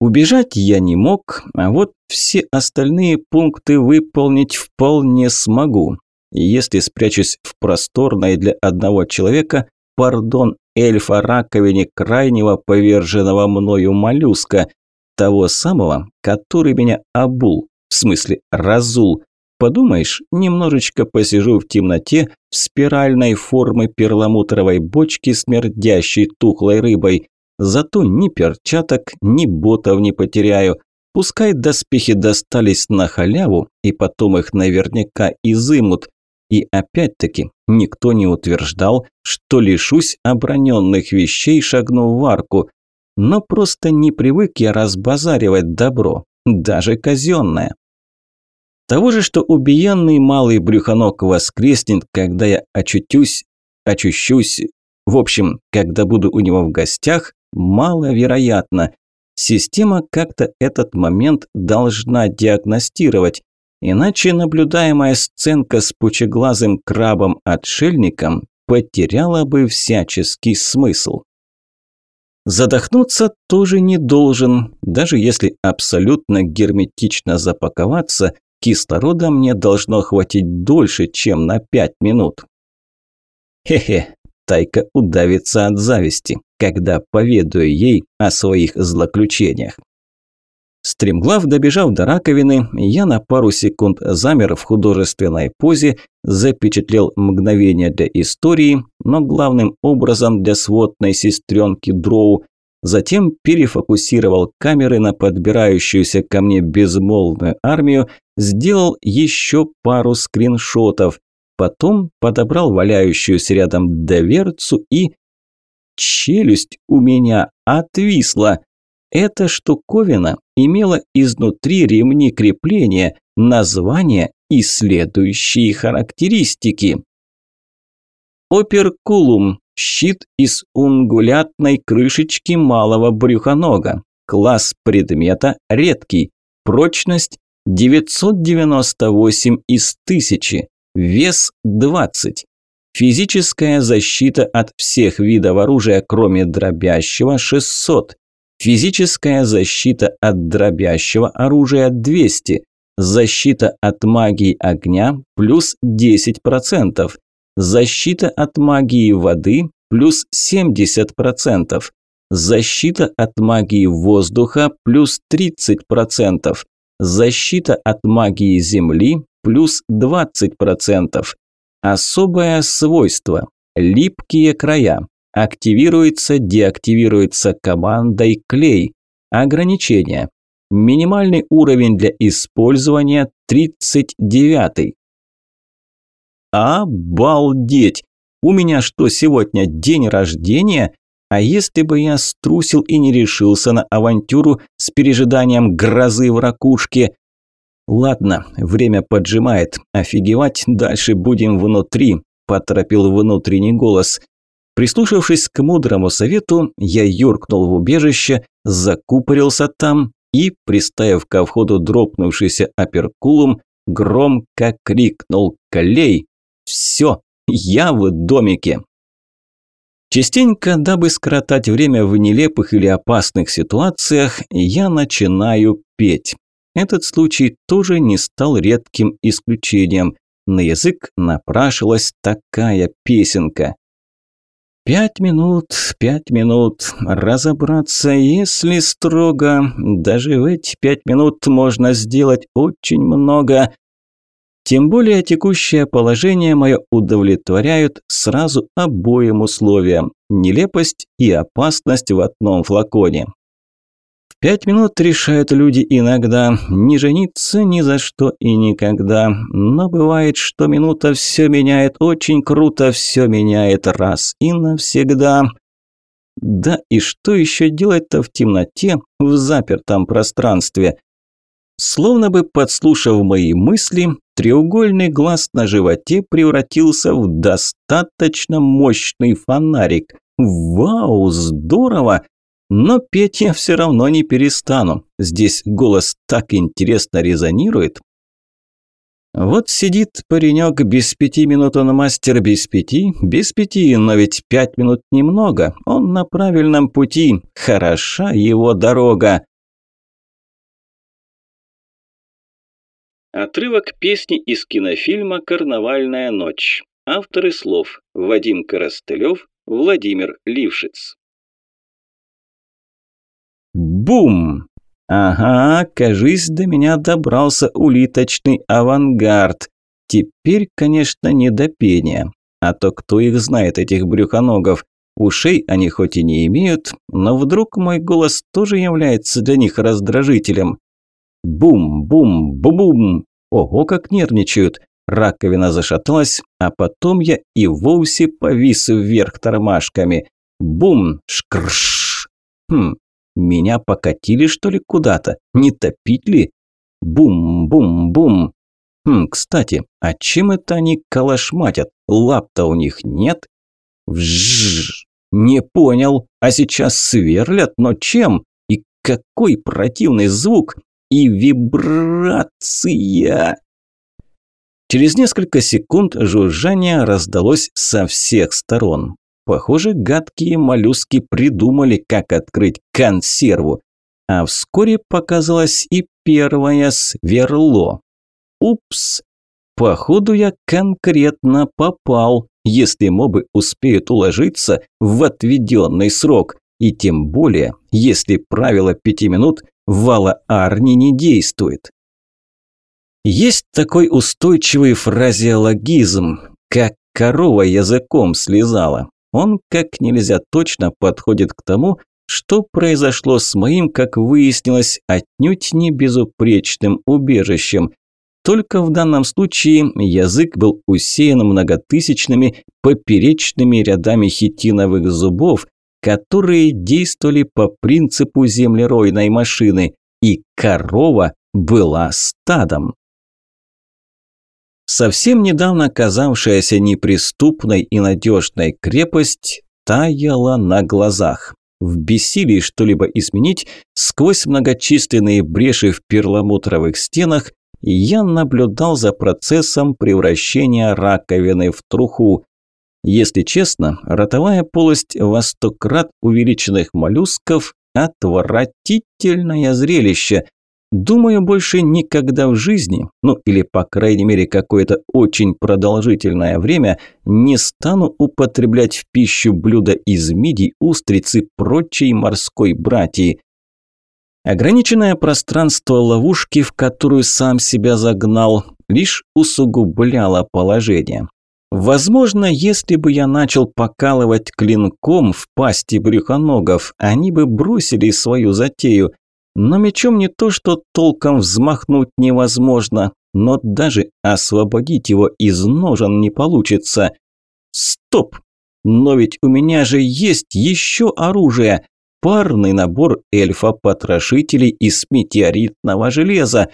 Убежать я не мог, а вот все остальные пункты выполнить вполне смогу. Если спрячусь в просторной для одного человека, пардон, эльфа раковине крайнего поверженного мною моллюска, того самого, который меня обул, в смысле разул. Подумаешь, немножечко посижу в темноте в спиральной формы перламутровой бочки, смердящей тухлой рыбой. Зато ни перчаток, ни ботов не потеряю. Пускай доспехи достались на халяву, и потом их наверняка изымут. И опять-таки, никто не утверждал, что лишусь оброненных вещей, шагнув в арку. Но просто не привык я разбазаривать добро, даже казенное. Того же, что убиенный малый брюханок воскреснет, когда я очутюсь, очущусь, в общем, когда буду у него в гостях, маловероятно. Система как-то этот момент должна диагностировать, Иначе наблюдаемая сценка с пучеглазым крабом-отшельником потеряла бы всяческий смысл. Задохнуться тоже не должен, даже если абсолютно герметично запаковаться, кислорода мне должно хватить дольше, чем на пять минут. Хе-хе, Тайка удавится от зависти, когда поведаю ей о своих злоключениях. Стремглав добежав до раковины, я на пару секунд замер в художественной позе, запечатлел мгновение для истории, но главным образом для сводной сестренки Дроу, затем перефокусировал камеры на подбирающуюся ко мне безмолвную армию, сделал еще пару скриншотов, потом подобрал валяющуюся рядом доверцу и... Челюсть у меня отвисла. Эта штуковина имела изнутри ремни крепления, название и следующие характеристики. Оперкулум – щит из унгулятной крышечки малого брюхонога. Класс предмета редкий. Прочность 998 из 1000. Вес 20. Физическая защита от всех видов оружия, кроме дробящего, 600. Физическая защита от дробящего оружия 200. Защита от магии огня плюс 10%. Защита от магии воды плюс 70%. Защита от магии воздуха плюс 30%. Защита от магии земли плюс 20%. Особое свойство – липкие края. Активируется, деактивируется командой клей. Ограничение. Минимальный уровень для использования 39. Обалдеть! У меня что, сегодня день рождения? А если бы я струсил и не решился на авантюру с пережиданием грозы в ракушке? Ладно, время поджимает. Офигевать дальше будем внутри, поторопил внутренний голос. Прислушавшись к мудрому совету, я юркнул в убежище, закупорился там и, приставив ко входу дропнувшийся оперкулум, громко крикнул «Клей!» «Все, я в домике!» Частенько, дабы скоротать время в нелепых или опасных ситуациях, я начинаю петь. Этот случай тоже не стал редким исключением. На язык напрашивалась такая песенка. Пять минут, пять минут. Разобраться, если строго. Даже в эти пять минут можно сделать очень много. Тем более текущее положение мое удовлетворяют сразу обоим условиям. Нелепость и опасность в одном флаконе. Пять минут решают люди иногда, не жениться ни за что и никогда. Но бывает, что минута все меняет, очень круто все меняет раз и навсегда. Да и что еще делать-то в темноте, в запертом пространстве? Словно бы подслушав мои мысли, треугольный глаз на животе превратился в достаточно мощный фонарик. Вау, здорово! Но петь я все равно не перестану. Здесь голос так интересно резонирует. Вот сидит паренек без пяти минут, он мастер без пяти, без пяти, но ведь пять минут немного. Он на правильном пути, хороша его дорога. Отрывок песни из кинофильма «Карнавальная ночь». Авторы слов Вадим Коростылев, Владимир Лившиц. Бум! Ага, кажись, до меня добрался улиточный авангард. Теперь, конечно, не до пения. А то кто их знает, этих брюхоногов? Ушей они хоть и не имеют, но вдруг мой голос тоже является для них раздражителем. Бум-бум-бум-бум! Ого, как нервничают! Раковина зашаталась, а потом я и вовсе повис вверх тормашками. Бум! Шкрш! Хм, меня покатили, что ли, куда-то? Не топить ли? Бум-бум-бум. Хм, кстати, а чем это они калашматят? Лап-то у них нет? Вжжж. Не понял. А сейчас сверлят, но чем? И какой противный звук? И вибрация. Через несколько секунд жужжание раздалось со всех сторон. Похоже, гадкие моллюски придумали, как открыть консерву. А вскоре показалось и первое сверло. Упс! Походу я конкретно попал, если мобы успеют уложиться в отведенный срок. И тем более, если правило пяти минут вала Арни не действует. Есть такой устойчивый фразеологизм, как корова языком слезала. Он как нельзя точно подходит к тому, что произошло с моим, как выяснилось, отнюдь не безупречным убежищем. Только в данном случае язык был усеян многотысячными поперечными рядами хитиновых зубов, которые действовали по принципу землеройной машины, и корова была стадом совсем недавно казавшаяся неприступной и надежной крепость таяла на глазах. В бессилии что-либо изменить, сквозь многочисленные бреши в перламутровых стенах, я наблюдал за процессом превращения раковины в труху. Если честно, ротовая полость во сто крат увеличенных моллюсков – отвратительное зрелище – Думаю, больше никогда в жизни, ну или по крайней мере какое-то очень продолжительное время, не стану употреблять в пищу блюда из мидий, устрицы, прочей морской братьи. Ограниченное пространство ловушки, в которую сам себя загнал, лишь усугубляло положение. Возможно, если бы я начал покалывать клинком в пасти брюхоногов, они бы бросили свою затею, но мечом не то, что толком взмахнуть невозможно, но даже освободить его из ножен не получится. Стоп! Но ведь у меня же есть еще оружие. Парный набор эльфа-потрошителей из метеоритного железа.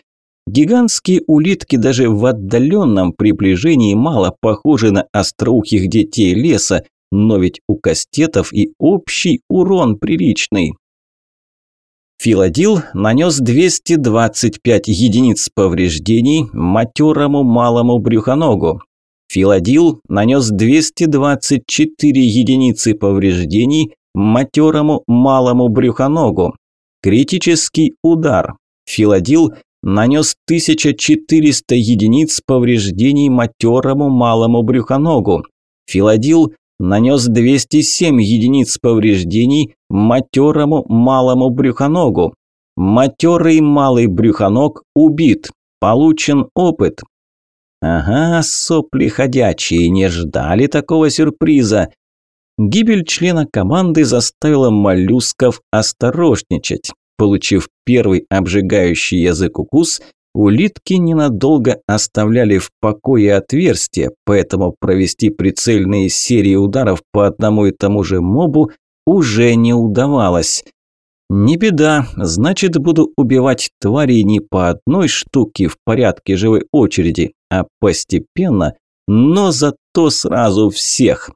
Гигантские улитки даже в отдаленном приближении мало похожи на остроухих детей леса, но ведь у кастетов и общий урон приличный. Филадил нанес 225 единиц повреждений матерому малому брюхоногу. Филадил нанес 224 единицы повреждений матерому малому брюхоногу. Критический удар. Филадил нанес 1400 единиц повреждений матерому малому брюхоногу. Филадил нанес 207 единиц повреждений матерому малому брюхоногу. Матерый малый брюхоног убит. Получен опыт. Ага, сопли ходячие, не ждали такого сюрприза. Гибель члена команды заставила моллюсков осторожничать. Получив первый обжигающий язык укус, улитки ненадолго оставляли в покое отверстия, поэтому провести прицельные серии ударов по одному и тому же мобу уже не удавалось. Не беда, значит буду убивать тварей не по одной штуке в порядке живой очереди, а постепенно, но зато сразу всех.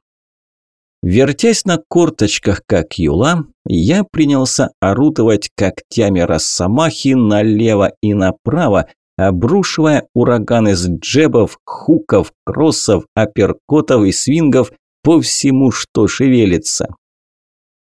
Вертясь на корточках, как юла, я принялся орудовать когтями росомахи налево и направо, обрушивая ураган из джебов, хуков, кроссов, апперкотов и свингов по всему, что шевелится.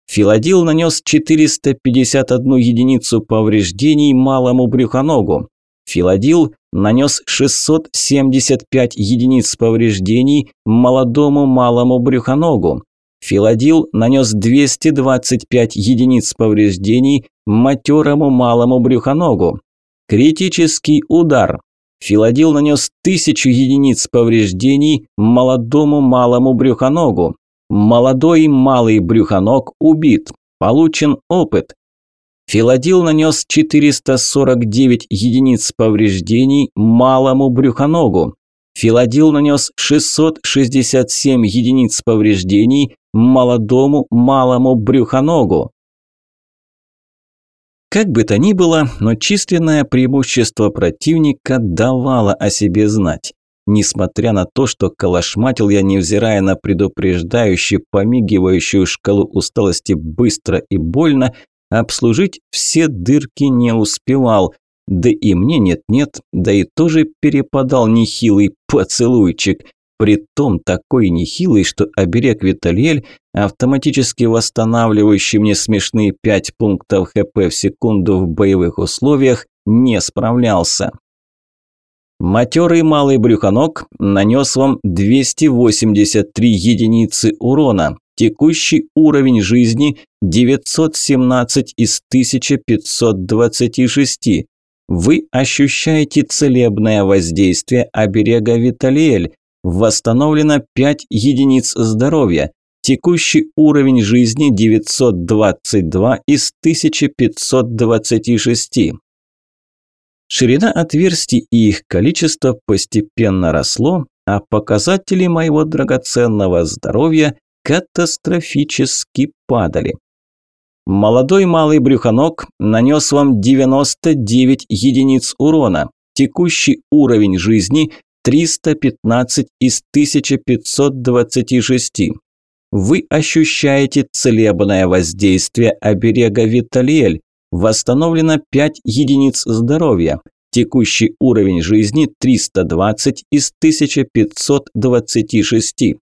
Филадил нанес 451 единицу повреждений малому брюхоногу. Филадил нанес 675 единиц повреждений молодому малому брюхоногу. Филадил нанес 225 единиц повреждений матерому малому брюхоногу. Критический удар. Филадил нанес 1000 единиц повреждений молодому малому брюхоногу. Молодой малый брюхоног убит. Получен опыт. Филадил нанес 449 единиц повреждений малому брюхоногу. Филадил нанес 667 единиц повреждений молодому малому брюхоногу. Как бы то ни было, но численное преимущество противника давало о себе знать. Несмотря на то, что калашматил я, невзирая на предупреждающую, помигивающую шкалу усталости быстро и больно, обслужить все дырки не успевал. Да и мне нет-нет, да и тоже перепадал нехилый поцелуйчик. Притом такой нехилый, что оберег Виталиэль, автоматически восстанавливающий мне смешные 5 пунктов ХП в секунду в боевых условиях, не справлялся. Матерый малый брюхонок нанес вам 283 единицы урона. Текущий уровень жизни 917 из 1526. Вы ощущаете целебное воздействие оберега Виталиэль. Восстановлено 5 единиц здоровья. Текущий уровень жизни 922 из 1526. Ширина отверстий и их количество постепенно росло, а показатели моего драгоценного здоровья катастрофически падали. Молодой малый брюхонок нанес вам 99 единиц урона. Текущий уровень жизни 315 из 1526. Вы ощущаете целебное воздействие оберега Виталиэль. Восстановлено 5 единиц здоровья. Текущий уровень жизни 320 из 1526.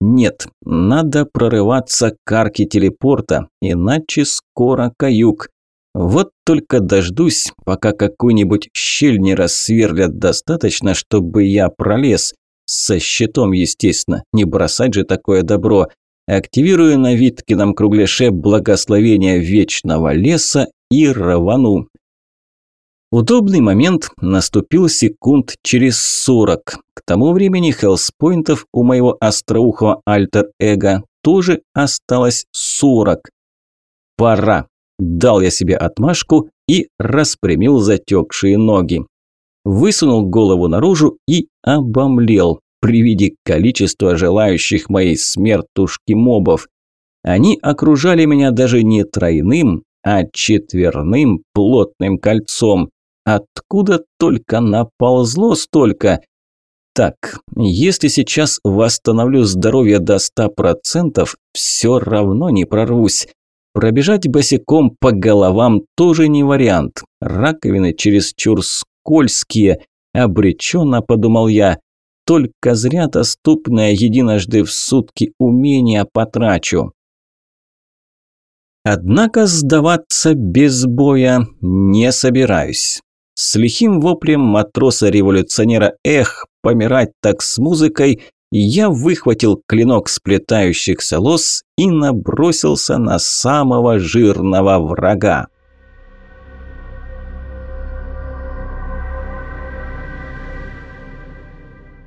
Нет, надо прорываться к арке телепорта, иначе скоро каюк. Вот только дождусь, пока какую-нибудь щель не рассверлят достаточно, чтобы я пролез. Со щитом, естественно, не бросать же такое добро. Активирую на Виткином кругляше благословение вечного леса и рвану. Удобный момент наступил секунд через сорок. К тому времени хелспоинтов у моего остроухого альтер-эго тоже осталось сорок. Пора. Дал я себе отмашку и распрямил затекшие ноги. Высунул голову наружу и обомлел при виде количества желающих моей смертушки мобов. Они окружали меня даже не тройным, а четверным плотным кольцом. Откуда только наползло столько? Так, если сейчас восстановлю здоровье до ста процентов, все равно не прорвусь. Пробежать босиком по головам тоже не вариант. Раковины чересчур скользкие. Обреченно, подумал я. Только зря доступное единожды в сутки умение потрачу. Однако сдаваться без боя не собираюсь. С лихим воплем матроса-революционера «Эх, помирать так с музыкой!» я выхватил клинок сплетающихся лос и набросился на самого жирного врага.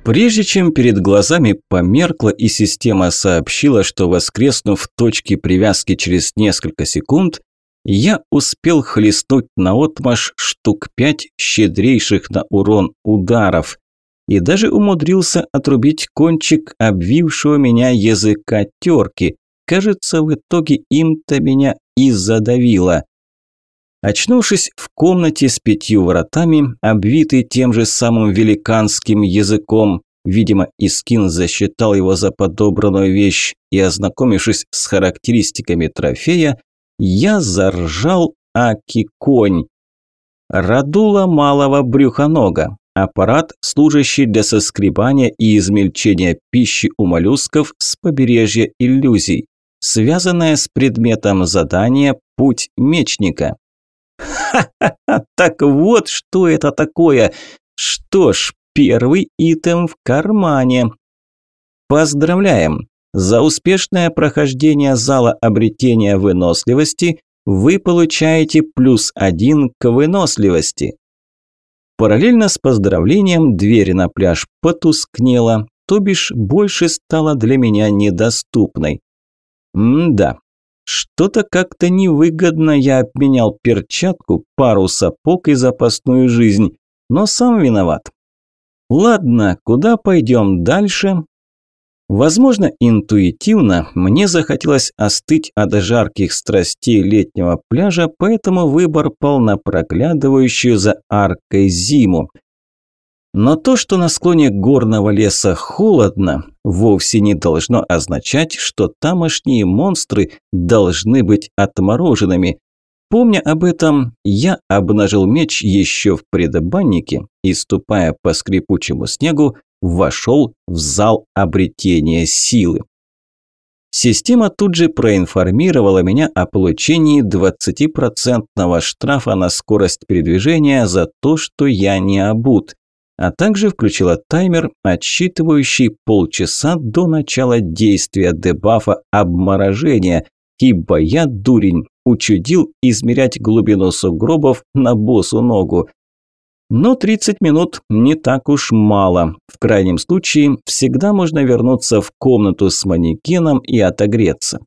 Прежде чем перед глазами померкло и система сообщила, что воскреснув в точке привязки через несколько секунд, я успел хлестнуть наотмашь штук пять щедрейших на урон ударов и даже умудрился отрубить кончик обвившего меня языка терки. Кажется, в итоге им-то меня и задавило. Очнувшись в комнате с пятью вратами, обвитый тем же самым великанским языком, видимо, Искин засчитал его за подобранную вещь, и ознакомившись с характеристиками трофея, я заржал аки-конь. Радула малого брюхонога. Аппарат, служащий для соскребания и измельчения пищи у моллюсков с побережья иллюзий, связанная с предметом задания «Путь мечника». Ха-ха-ха, *laughs* так вот что это такое. Что ж, первый итем в кармане. Поздравляем! За успешное прохождение зала обретения выносливости вы получаете плюс один к выносливости. Параллельно с поздравлением дверь на пляж потускнела, то бишь больше стала для меня недоступной. М-да, что-то как-то невыгодно я обменял перчатку, пару сапог и запасную жизнь, но сам виноват. Ладно, куда пойдем дальше? Возможно, интуитивно мне захотелось остыть от жарких страстей летнего пляжа, поэтому выбор пал на проглядывающую за аркой зиму – но то, что на склоне горного леса холодно, вовсе не должно означать, что тамошние монстры должны быть отмороженными. Помня об этом, я обнажил меч еще в предбаннике и, ступая по скрипучему снегу, вошел в зал обретения силы. Система тут же проинформировала меня о получении 20% штрафа на скорость передвижения за то, что я не обут а также включила таймер, отсчитывающий полчаса до начала действия дебафа обморожения, ибо я, дурень, учудил измерять глубину сугробов на босу ногу. Но 30 минут не так уж мало. В крайнем случае, всегда можно вернуться в комнату с манекеном и отогреться.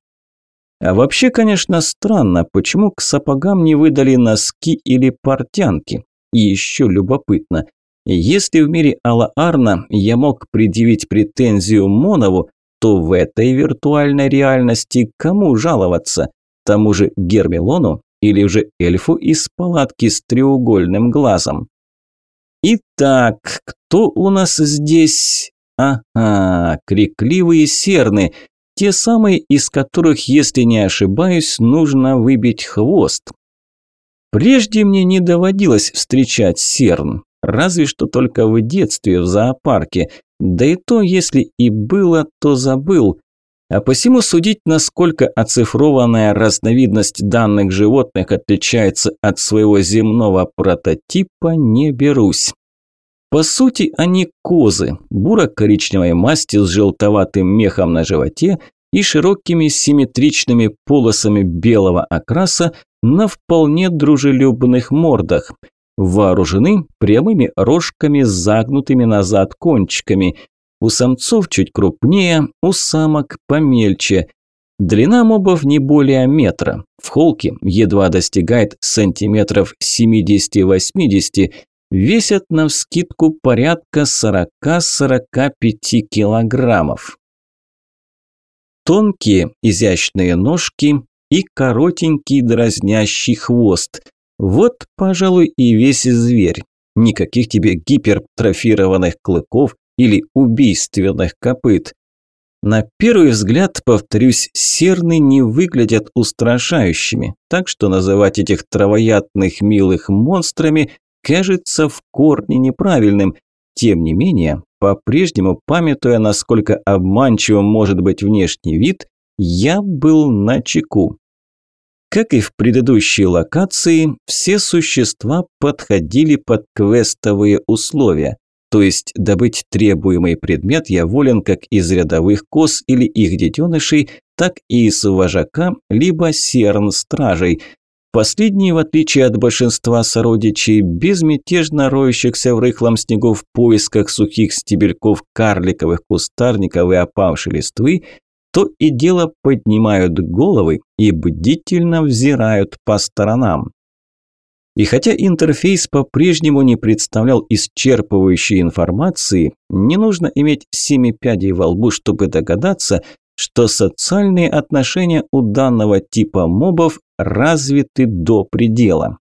А вообще, конечно, странно, почему к сапогам не выдали носки или портянки. И еще любопытно, если в мире Алла-Арна я мог предъявить претензию Монову, то в этой виртуальной реальности кому жаловаться? Тому же Гермелону или уже эльфу из палатки с треугольным глазом? Итак, кто у нас здесь? Ага, крикливые серны, те самые, из которых, если не ошибаюсь, нужно выбить хвост. Прежде мне не доводилось встречать серн, Разве что только в детстве в зоопарке. Да и то, если и было, то забыл. А посему судить, насколько оцифрованная разновидность данных животных отличается от своего земного прототипа, не берусь. По сути, они козы, буро-коричневой масти с желтоватым мехом на животе и широкими симметричными полосами белого окраса на вполне дружелюбных мордах – вооружены прямыми рожками с загнутыми назад кончиками. У самцов чуть крупнее, у самок помельче. Длина мобов не более метра. В холке едва достигает сантиметров 70-80, весят на вскидку порядка 40-45 килограммов. Тонкие изящные ножки и коротенький дразнящий хвост – вот, пожалуй, и весь зверь. Никаких тебе гипертрофированных клыков или убийственных копыт. На первый взгляд, повторюсь, серны не выглядят устрашающими, так что называть этих травоядных милых монстрами кажется в корне неправильным. Тем не менее, по-прежнему памятуя, насколько обманчивым может быть внешний вид, я был на чеку. Как и в предыдущей локации, все существа подходили под квестовые условия. То есть добыть требуемый предмет я волен как из рядовых коз или их детенышей, так и из вожака, либо серн-стражей. Последние, в отличие от большинства сородичей, безмятежно роющихся в рыхлом снегу в поисках сухих стебельков карликовых кустарников и опавшей листвы, то и дело поднимают головы и бдительно взирают по сторонам. И хотя интерфейс по-прежнему не представлял исчерпывающей информации, не нужно иметь семи пядей во лбу, чтобы догадаться, что социальные отношения у данного типа мобов развиты до предела.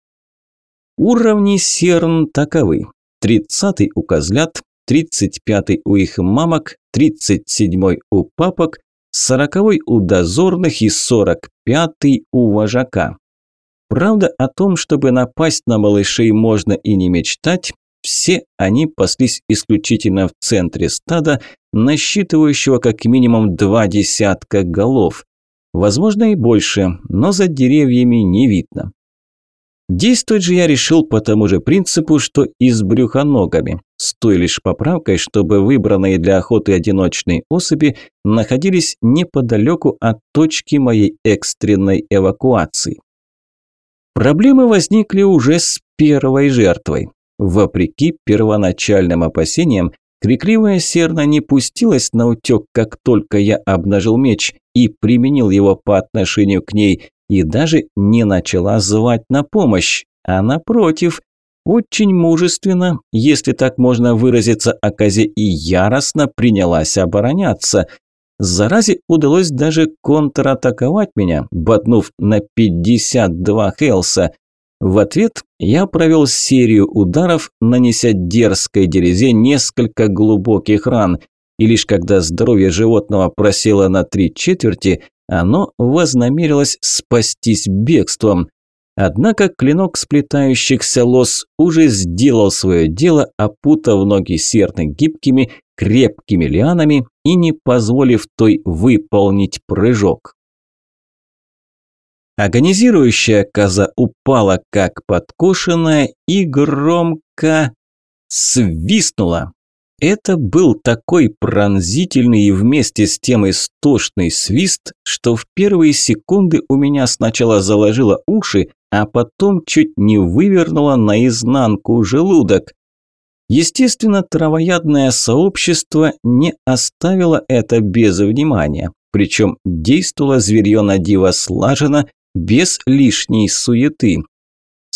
Уровни серн таковы. 30 у козлят, 35 у их мамок, 37 у папок, 40 у дозорных и 45 у вожака. Правда, о том, чтобы напасть на малышей можно и не мечтать, все они паслись исключительно в центре стада, насчитывающего как минимум два десятка голов. Возможно и больше, но за деревьями не видно. Действовать же я решил по тому же принципу, что и с брюхоногами, с той лишь поправкой, чтобы выбранные для охоты одиночные особи находились неподалеку от точки моей экстренной эвакуации. Проблемы возникли уже с первой жертвой. Вопреки первоначальным опасениям, крикливая серна не пустилась на утек, как только я обнажил меч и применил его по отношению к ней, и даже не начала звать на помощь, а напротив, очень мужественно, если так можно выразиться о козе, и яростно принялась обороняться – Заразе удалось даже контратаковать меня, ботнув на 52 хелса. В ответ я провел серию ударов, нанеся дерзкой дерезе несколько глубоких ран, и лишь когда здоровье животного просело на три четверти, оно вознамерилось спастись бегством. Однако клинок сплетающихся лос уже сделал свое дело, опутав ноги серны гибкими, крепкими лианами и не позволив той выполнить прыжок. Агонизирующая коза упала как подкошенная и громко свистнула. Это был такой пронзительный и вместе с тем истошный свист, что в первые секунды у меня сначала заложило уши, а потом чуть не вывернуло наизнанку желудок. Естественно, травоядное сообщество не оставило это без внимания, причем действовало зверье на диво слаженно, без лишней суеты.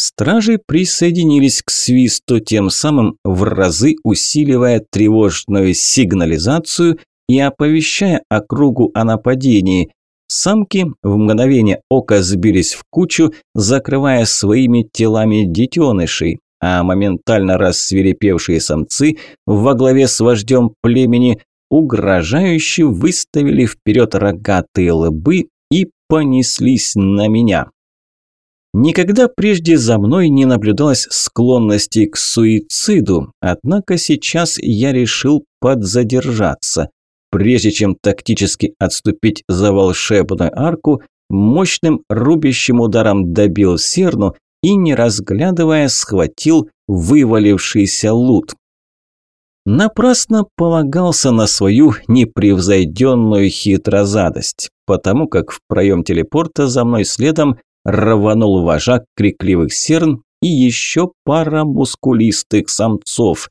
Стражи присоединились к свисту, тем самым в разы усиливая тревожную сигнализацию и оповещая округу о нападении. Самки в мгновение ока сбились в кучу, закрывая своими телами детенышей а моментально рассверепевшие самцы во главе с вождем племени угрожающе выставили вперед рогатые лбы и понеслись на меня. Никогда прежде за мной не наблюдалось склонности к суициду, однако сейчас я решил подзадержаться. Прежде чем тактически отступить за волшебную арку, мощным рубящим ударом добил серну и, не разглядывая, схватил вывалившийся лут. Напрасно полагался на свою непревзойденную хитрозадость, потому как в проем телепорта за мной следом рванул вожак крикливых серн и еще пара мускулистых самцов.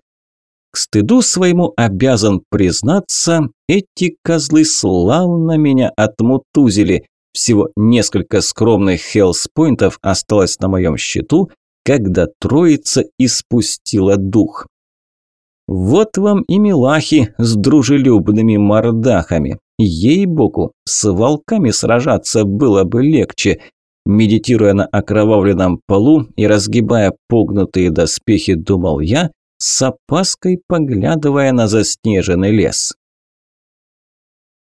К стыду своему обязан признаться, эти козлы славно меня отмутузили, всего несколько скромных хелспоинтов осталось на моем счету, когда троица испустила дух. Вот вам и милахи с дружелюбными мордахами. Ей-богу, с волками сражаться было бы легче. Медитируя на окровавленном полу и разгибая погнутые доспехи, думал я, с опаской поглядывая на заснеженный лес.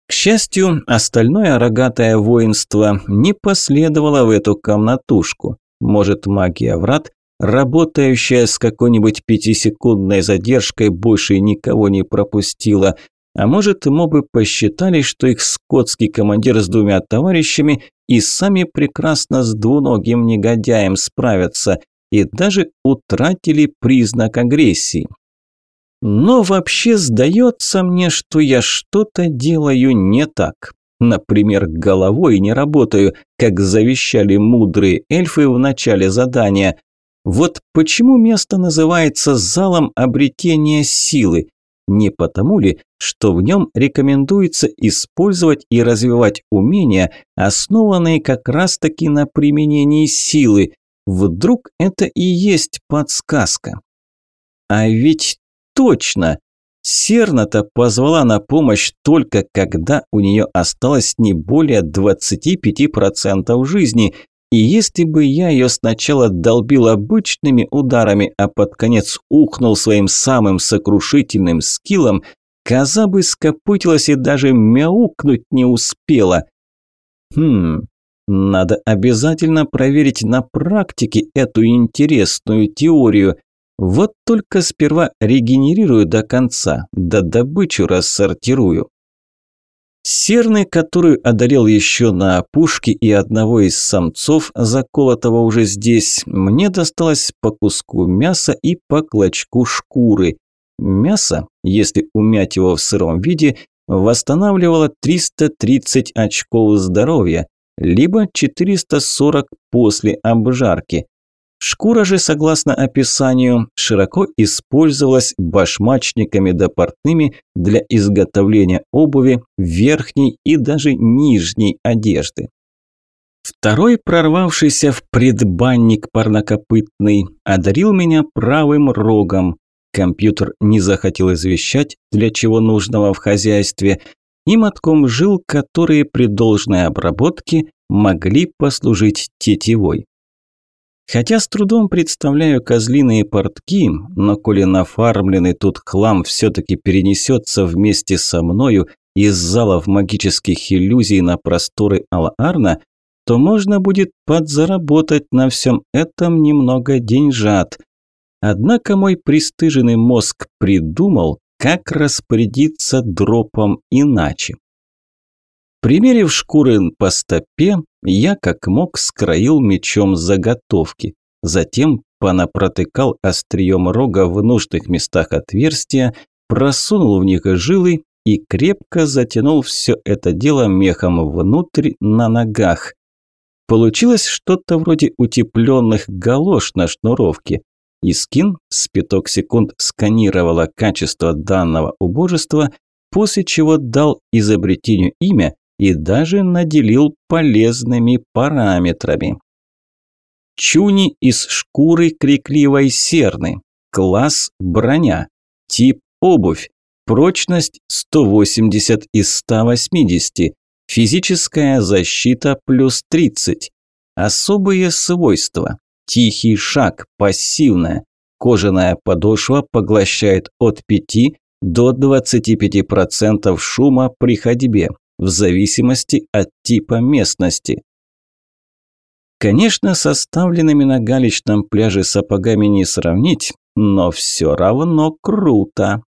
К счастью, остальное рогатое воинство не последовало в эту комнатушку. Может, магия врат, работающая с какой-нибудь пятисекундной задержкой, больше никого не пропустила. А может, мобы посчитали, что их скотский командир с двумя товарищами и сами прекрасно с двуногим негодяем справятся, и даже утратили признак агрессии. Но вообще сдается мне, что я что-то делаю не так. Например, головой не работаю, как завещали мудрые эльфы в начале задания. Вот почему место называется залом обретения силы. Не потому ли, что в нем рекомендуется использовать и развивать умения, основанные как раз-таки на применении силы? Вдруг это и есть подсказка? А ведь точно! Серна-то позвала на помощь только когда у нее осталось не более 25% жизни, и если бы я ее сначала долбил обычными ударами, а под конец ухнул своим самым сокрушительным скиллом, коза бы скопытилась и даже мяукнуть не успела. Хм, надо обязательно проверить на практике эту интересную теорию. Вот только сперва регенерирую до конца, да добычу рассортирую. Серны, которую одолел еще на опушке и одного из самцов, заколотого уже здесь, мне досталось по куску мяса и по клочку шкуры. Мясо, если умять его в сыром виде, восстанавливало 330 очков здоровья, либо 440 после обжарки. Шкура же, согласно описанию, широко использовалась башмачниками да портными для изготовления обуви, верхней и даже нижней одежды. Второй, прорвавшийся в предбанник парнокопытный, одарил меня правым рогом. Компьютер не захотел извещать, для чего нужного в хозяйстве, и мотком жил, которые при должной обработке могли послужить тетивой. Хотя с трудом представляю козлиные портки, но коли нафармленный тут хлам все-таки перенесется вместе со мною из залов магических иллюзий на просторы Алаарна, то можно будет подзаработать на всем этом немного деньжат. Однако мой пристыженный мозг придумал, как распорядиться дропом иначе. Примерив шкуры по стопе, я как мог скроил мечом заготовки. Затем понапротыкал острием рога в нужных местах отверстия, просунул в них жилы и крепко затянул все это дело мехом внутрь на ногах. Получилось что-то вроде утепленных галош на шнуровке. Искин с пяток секунд сканировала качество данного убожества, после чего дал изобретению имя и даже наделил полезными параметрами. Чуни из шкуры крикливой серны. Класс броня. Тип обувь. Прочность 180 из 180. Физическая защита плюс 30. Особые свойства. Тихий шаг, пассивная. Кожаная подошва поглощает от 5 до 25% шума при ходьбе в зависимости от типа местности. Конечно, составленными на галечном пляже сапогами не сравнить, но все равно круто.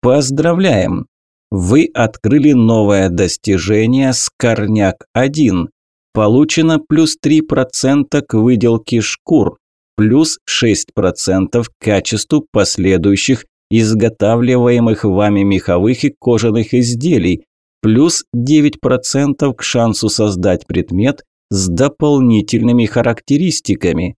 Поздравляем! Вы открыли новое достижение «Скорняк-1». Получено плюс 3% к выделке шкур, плюс 6% к качеству последующих изготавливаемых вами меховых и кожаных изделий, плюс 9% к шансу создать предмет с дополнительными характеристиками.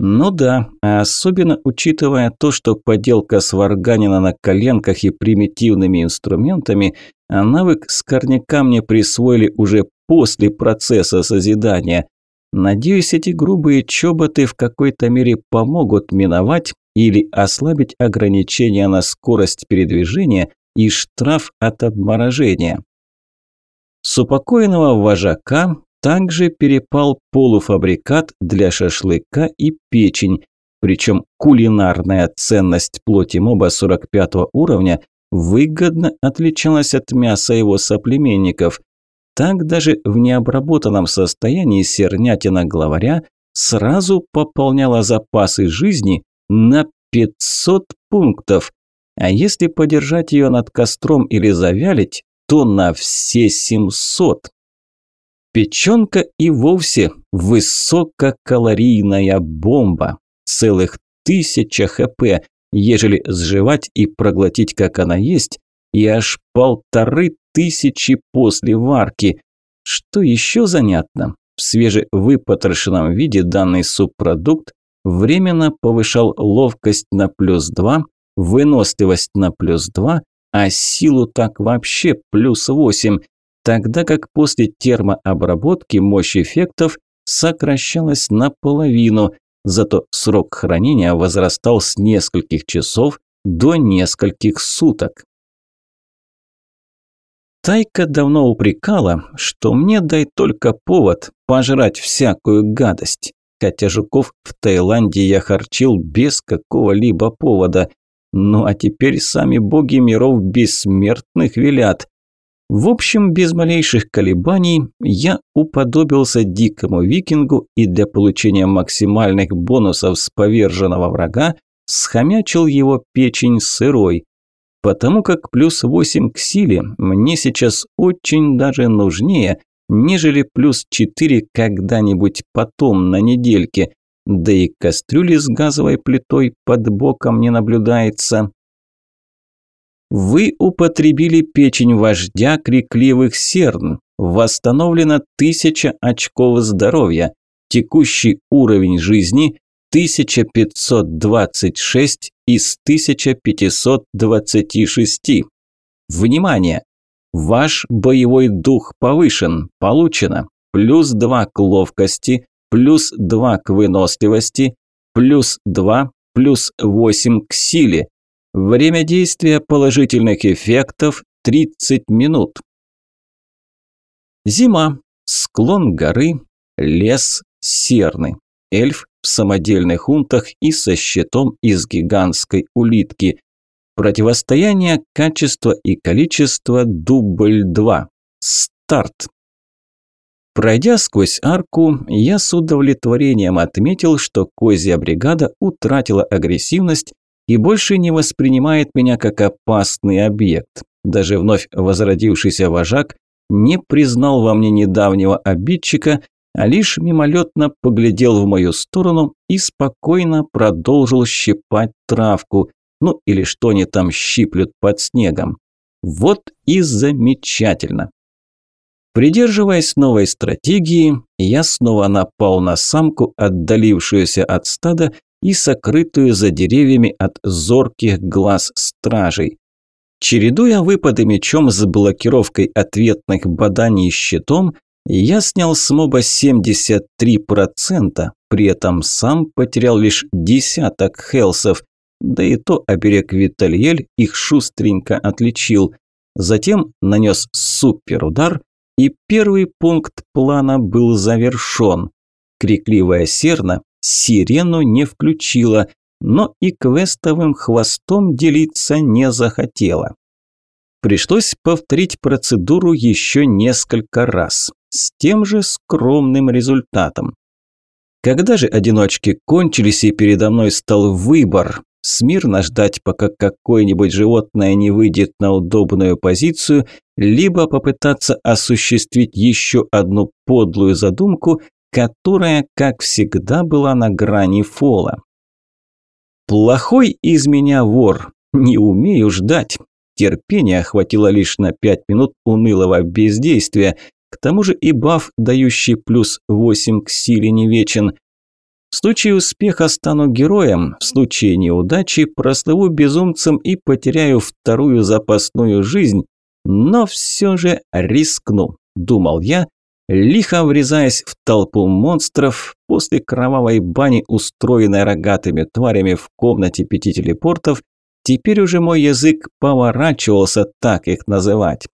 Ну да, особенно учитывая то, что поделка сварганина на коленках и примитивными инструментами, а навык скорняка мне присвоили уже после процесса созидания. Надеюсь, эти грубые чоботы в какой-то мере помогут миновать или ослабить ограничения на скорость передвижения, и штраф от обморожения. С упокоенного вожака также перепал полуфабрикат для шашлыка и печень, причем кулинарная ценность плоти моба 45 уровня выгодно отличалась от мяса его соплеменников. Так даже в необработанном состоянии сернятина главаря сразу пополняла запасы жизни на 500 пунктов, а если подержать ее над костром или завялить, то на все 700. Печенка и вовсе высококалорийная бомба. Целых тысяча хп, ежели сживать и проглотить, как она есть, и аж полторы тысячи после варки. Что еще занятно, в свежевыпотрошенном виде данный субпродукт временно повышал ловкость на плюс 2, выносливость на плюс 2, а силу так вообще плюс 8, тогда как после термообработки мощь эффектов сокращалась наполовину, зато срок хранения возрастал с нескольких часов до нескольких суток. Тайка давно упрекала, что мне дай только повод пожрать всякую гадость. Хотя жуков в Таиланде я харчил без какого-либо повода. Ну а теперь сами боги миров бессмертных велят. В общем, без малейших колебаний я уподобился дикому викингу и для получения максимальных бонусов с поверженного врага схомячил его печень сырой. Потому как плюс 8 к силе мне сейчас очень даже нужнее, нежели плюс 4 когда-нибудь потом на недельке. Да и кастрюли с газовой плитой под боком не наблюдается. Вы употребили печень вождя крикливых серн. Восстановлено тысяча очков здоровья. Текущий уровень жизни 1526 из 1526. Внимание! Ваш боевой дух повышен. Получено. Плюс 2 к ловкости, плюс 2 к выносливости, плюс 2, плюс 8 к силе. Время действия положительных эффектов 30 минут. Зима. Склон горы. Лес. Серны. Эльф в самодельных унтах и со щитом из гигантской улитки. Противостояние качества и количества дубль 2. Старт. Пройдя сквозь арку, я с удовлетворением отметил, что козья бригада утратила агрессивность и больше не воспринимает меня как опасный объект. Даже вновь возродившийся вожак не признал во мне недавнего обидчика, а лишь мимолетно поглядел в мою сторону и спокойно продолжил щипать травку, ну или что они там щиплют под снегом. Вот и замечательно. Придерживаясь новой стратегии, я снова напал на самку, отдалившуюся от стада и сокрытую за деревьями от зорких глаз стражей. Чередуя выпады мечом с блокировкой ответных боданий щитом, я снял с моба 73%, при этом сам потерял лишь десяток хелсов, да и то оберег Витальель их шустренько отличил. Затем нанес суперудар, и первый пункт плана был завершен. Крикливая серна сирену не включила, но и квестовым хвостом делиться не захотела. Пришлось повторить процедуру еще несколько раз, с тем же скромным результатом. Когда же одиночки кончились и передо мной стал выбор смирно ждать, пока какое-нибудь животное не выйдет на удобную позицию, либо попытаться осуществить еще одну подлую задумку которая, как всегда, была на грани фола. Плохой из меня вор, не умею ждать. Терпения хватило лишь на пять минут унылого бездействия, к тому же и баф, дающий плюс восемь к силе не вечен. В случае успеха стану героем, в случае неудачи прослыву безумцем и потеряю вторую запасную жизнь, но все же рискну, думал я, лихо врезаясь в толпу монстров после кровавой бани, устроенной рогатыми тварями в комнате пяти телепортов, теперь уже мой язык поворачивался так их называть.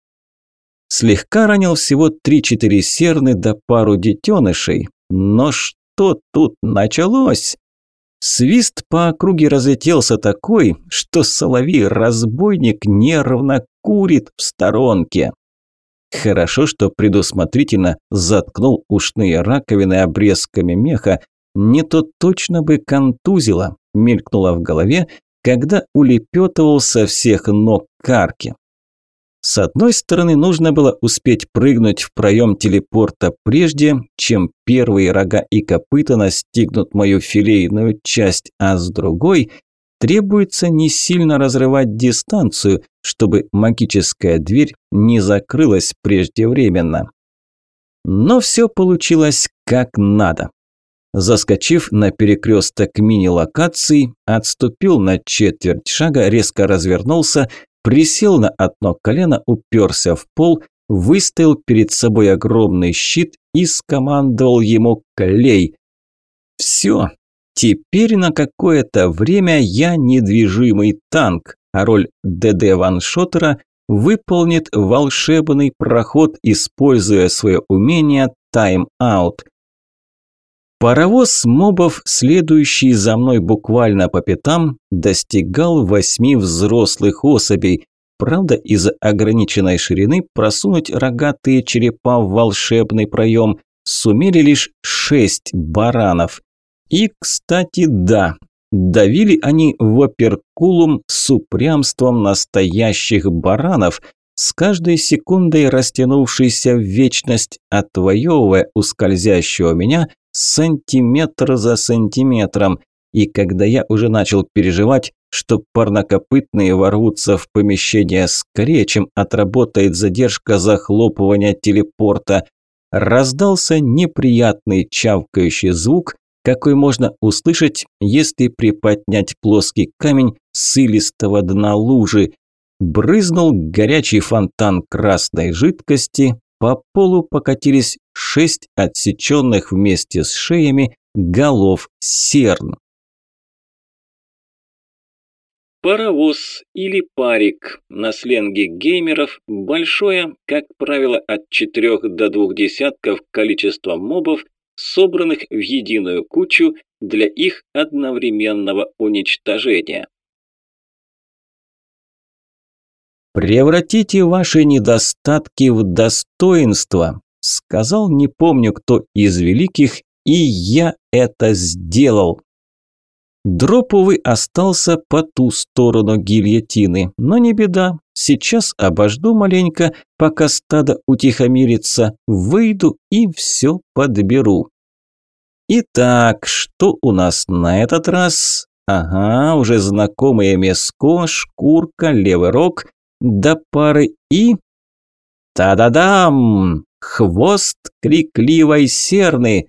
Слегка ранил всего 3-4 серны да пару детенышей, но что тут началось? Свист по округе разлетелся такой, что соловей-разбойник нервно курит в сторонке. Хорошо, что предусмотрительно заткнул ушные раковины обрезками меха, не то точно бы контузило, мелькнуло в голове, когда улепетывал со всех ног карки. С одной стороны, нужно было успеть прыгнуть в проем телепорта прежде, чем первые рога и копыта настигнут мою филейную часть, а с другой – требуется не сильно разрывать дистанцию, чтобы магическая дверь не закрылась преждевременно. Но все получилось как надо. Заскочив на перекресток мини-локаций, отступил на четверть шага, резко развернулся, присел на одно колено, уперся в пол, выставил перед собой огромный щит и скомандовал ему «Клей!». Все, теперь на какое-то время я недвижимый танк, а роль ДД ваншотера выполнит волшебный проход, используя свое умение тайм-аут – Паровоз мобов, следующий за мной буквально по пятам, достигал восьми взрослых особей. Правда, из-за ограниченной ширины просунуть рогатые черепа в волшебный проем сумели лишь шесть баранов. И, кстати, да, давили они в оперкулум с упрямством настоящих баранов, с каждой секундой растянувшейся в вечность, отвоевывая у скользящего меня сантиметр за сантиметром. И когда я уже начал переживать, что парнокопытные ворвутся в помещение скорее, чем отработает задержка захлопывания телепорта, раздался неприятный чавкающий звук, какой можно услышать, если приподнять плоский камень с илистого дна лужи. Брызнул горячий фонтан красной жидкости, по полу покатились шесть отсеченных вместе с шеями голов серн. Паровоз или парик, на сленге геймеров, большое, как правило, от четырех до двух десятков количество мобов, собранных в единую кучу для их одновременного уничтожения. «Превратите ваши недостатки в достоинство», сказал не помню кто из великих, и я это сделал. Дроп, увы, остался по ту сторону гильотины, но не беда, сейчас обожду маленько, пока стадо утихомирится, выйду и все подберу. Итак, что у нас на этот раз? Ага, уже знакомые мяско, шкурка, левый рог, до пары и... Та-да-дам! Хвост крикливой серны!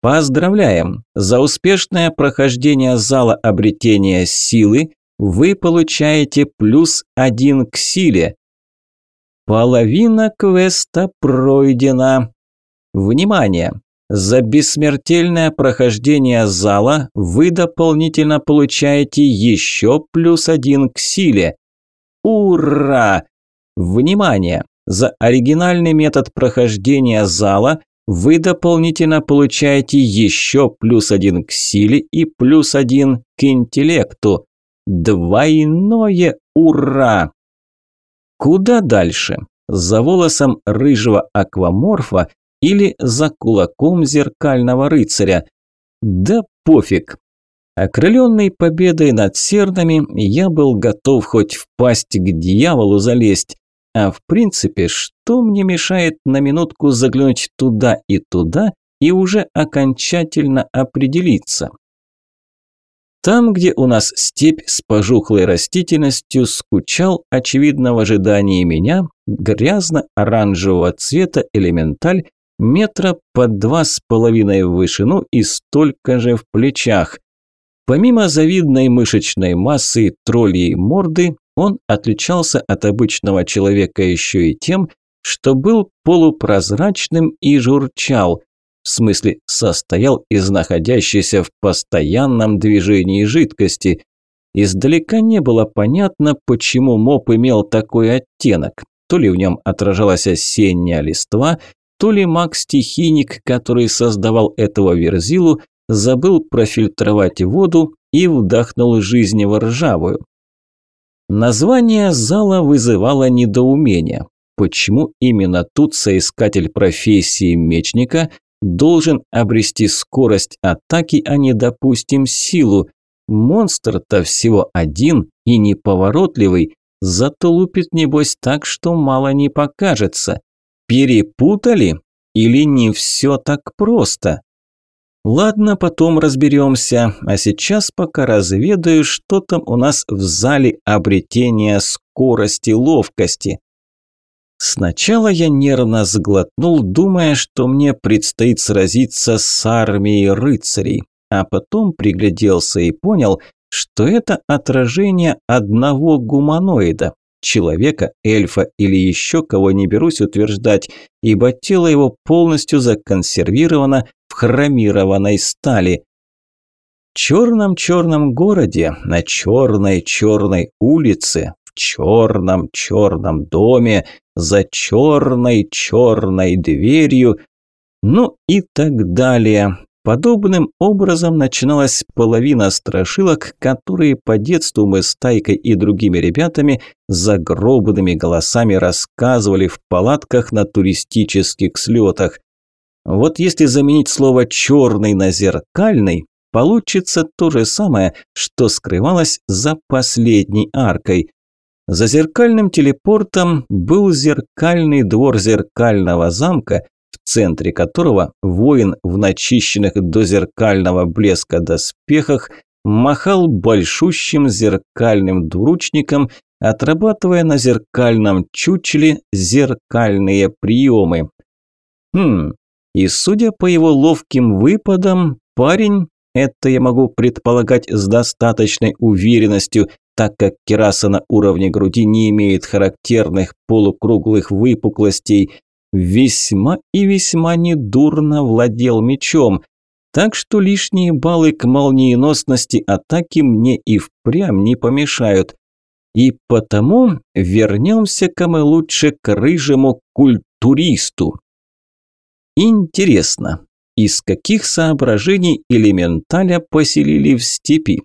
Поздравляем! За успешное прохождение зала обретения силы вы получаете плюс один к силе. Половина квеста пройдена. Внимание! За бессмертельное прохождение зала вы дополнительно получаете еще плюс один к силе. Ура! Внимание! За оригинальный метод прохождения зала вы дополнительно получаете еще плюс один к силе и плюс один к интеллекту. Двойное ура! Куда дальше? За волосом рыжего акваморфа или за кулаком зеркального рыцаря? Да пофиг, Окрыленный победой над сердами, я был готов хоть в пасть к дьяволу залезть. А в принципе, что мне мешает на минутку заглянуть туда и туда и уже окончательно определиться? Там, где у нас степь с пожухлой растительностью, скучал, очевидно, в ожидании меня, грязно-оранжевого цвета элементаль метра по два с половиной в вышину и столько же в плечах. Помимо завидной мышечной массы и троллей морды, он отличался от обычного человека еще и тем, что был полупрозрачным и журчал, в смысле состоял из находящейся в постоянном движении жидкости. Издалека не было понятно, почему моп имел такой оттенок. То ли в нем отражалась осенняя листва, то ли маг-стихийник, который создавал этого верзилу, забыл профильтровать воду и вдохнул жизнево-ржавую. Название зала вызывало недоумение. Почему именно тут соискатель профессии мечника должен обрести скорость атаки, а не, допустим, силу? Монстр-то всего один и неповоротливый, зато лупит небось так, что мало не покажется. Перепутали? Или не все так просто? Ладно, потом разберемся, а сейчас пока разведаю, что там у нас в зале обретения скорости ловкости. Сначала я нервно сглотнул, думая, что мне предстоит сразиться с армией рыцарей, а потом пригляделся и понял, что это отражение одного гуманоида, человека, эльфа или еще кого не берусь утверждать, ибо тело его полностью законсервировано хромированной стали. В черном-черном городе, на черной-черной улице, в черном-черном доме, за черной-черной дверью, ну и так далее. Подобным образом начиналась половина страшилок, которые по детству мы с Тайкой и другими ребятами загробными голосами рассказывали в палатках на туристических слетах. Вот если заменить слово «черный» на «зеркальный», получится то же самое, что скрывалось за последней аркой. За зеркальным телепортом был зеркальный двор зеркального замка, в центре которого воин в начищенных до зеркального блеска доспехах махал большущим зеркальным двуручником, отрабатывая на зеркальном чучеле зеркальные приемы. Хм, и судя по его ловким выпадам, парень, это я могу предполагать с достаточной уверенностью, так как кераса на уровне груди не имеет характерных полукруглых выпуклостей, весьма и весьма недурно владел мечом, так что лишние баллы к молниеносности атаки мне и впрямь не помешают. И потому вернемся-ка мы лучше к рыжему культуристу. Интересно, из каких соображений элементаля поселили в степи?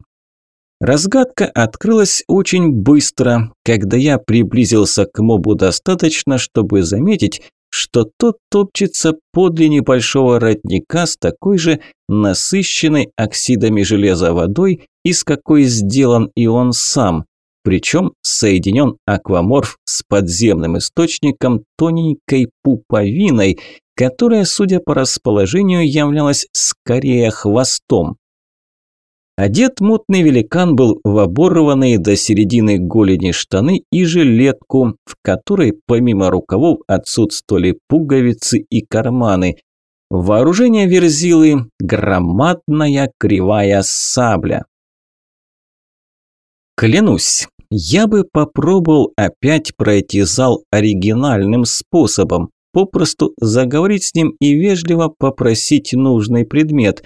Разгадка открылась очень быстро, когда я приблизился к мобу достаточно, чтобы заметить, что тот топчется подле небольшого родника с такой же насыщенной оксидами железа водой, из какой сделан и он сам. Причем соединен акваморф с подземным источником тоненькой пуповиной, которая, судя по расположению, являлась скорее хвостом. Одет мутный великан был в оборванные до середины голени штаны и жилетку, в которой помимо рукавов отсутствовали пуговицы и карманы. Вооружение верзилы – громадная кривая сабля. Клянусь, я бы попробовал опять пройти зал оригинальным способом, попросту заговорить с ним и вежливо попросить нужный предмет,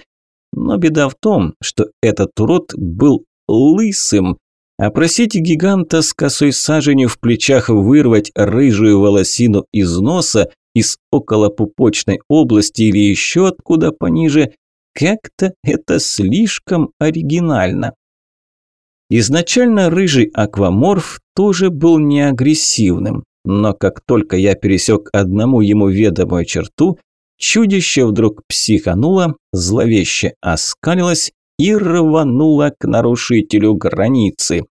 но беда в том, что этот урод был лысым. А просить гиганта с косой саженью в плечах вырвать рыжую волосину из носа, из околопупочной области или еще откуда пониже, как-то это слишком оригинально. Изначально рыжий акваморф тоже был не агрессивным, но как только я пересек одному ему ведомую черту, Чудище вдруг психануло, зловеще оскалилось и рвануло к нарушителю границы.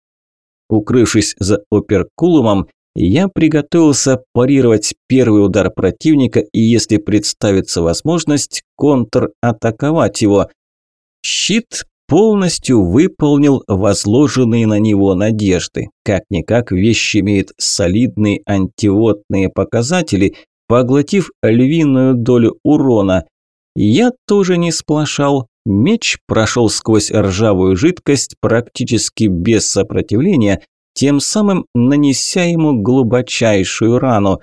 Укрывшись за оперкулумом, я приготовился парировать первый удар противника и, если представится возможность, контратаковать его. Щит полностью выполнил возложенные на него надежды. Как-никак вещь имеет солидные антиводные показатели, поглотив львиную долю урона. Я тоже не сплошал. Меч прошел сквозь ржавую жидкость практически без сопротивления, тем самым нанеся ему глубочайшую рану.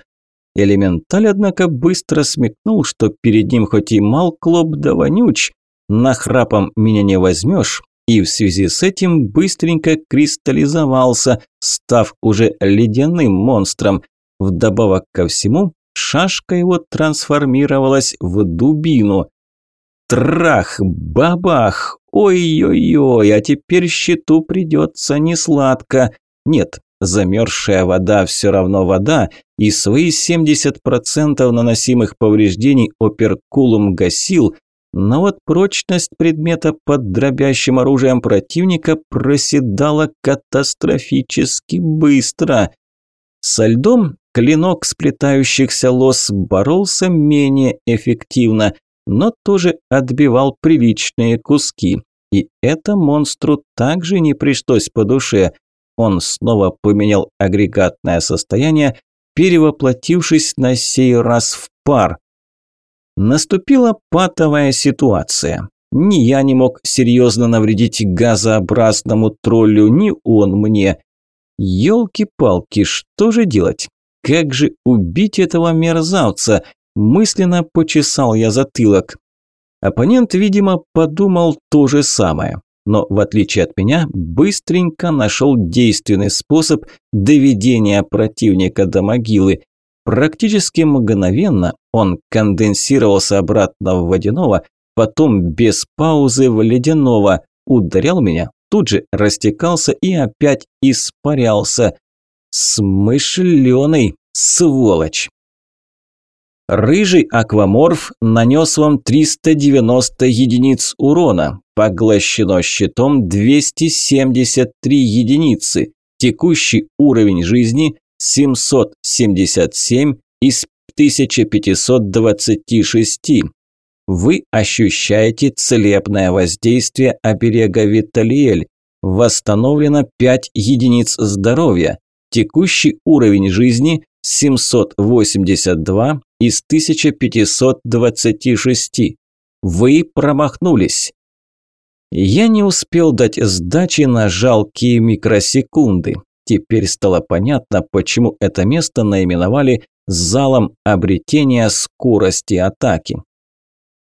Элементаль, однако, быстро смекнул, что перед ним хоть и мал клоп да вонюч, нахрапом меня не возьмешь, и в связи с этим быстренько кристаллизовался, став уже ледяным монстром. Вдобавок ко всему, шашка его трансформировалась в дубину. Трах, бабах, ой-ой-ой, а теперь щиту придется несладко. Нет, замерзшая вода все равно вода, и свои 70% наносимых повреждений оперкулум гасил, но вот прочность предмета под дробящим оружием противника проседала катастрофически быстро. Со льдом Клинок сплетающихся лос боролся менее эффективно, но тоже отбивал приличные куски. И это монстру также не пришлось по душе. Он снова поменял агрегатное состояние, перевоплотившись на сей раз в пар. Наступила патовая ситуация. Ни я не мог серьезно навредить газообразному троллю, ни он мне. Ёлки-палки, что же делать? Как же убить этого мерзавца? Мысленно почесал я затылок. Оппонент, видимо, подумал то же самое, но в отличие от меня, быстренько нашел действенный способ доведения противника до могилы. Практически мгновенно он конденсировался обратно в водяного, потом без паузы в ледяного, ударял меня, тут же растекался и опять испарялся. Смышленый, сволочь! Рыжий акваморф нанес вам 390 единиц урона, поглощено щитом 273 единицы, текущий уровень жизни 777 из 1526. Вы ощущаете целебное воздействие оберега Виталиэль. Восстановлено 5 единиц здоровья. Текущий уровень жизни 782 из 1526. Вы промахнулись. Я не успел дать сдачи на жалкие микросекунды. Теперь стало понятно, почему это место наименовали залом обретения скорости атаки.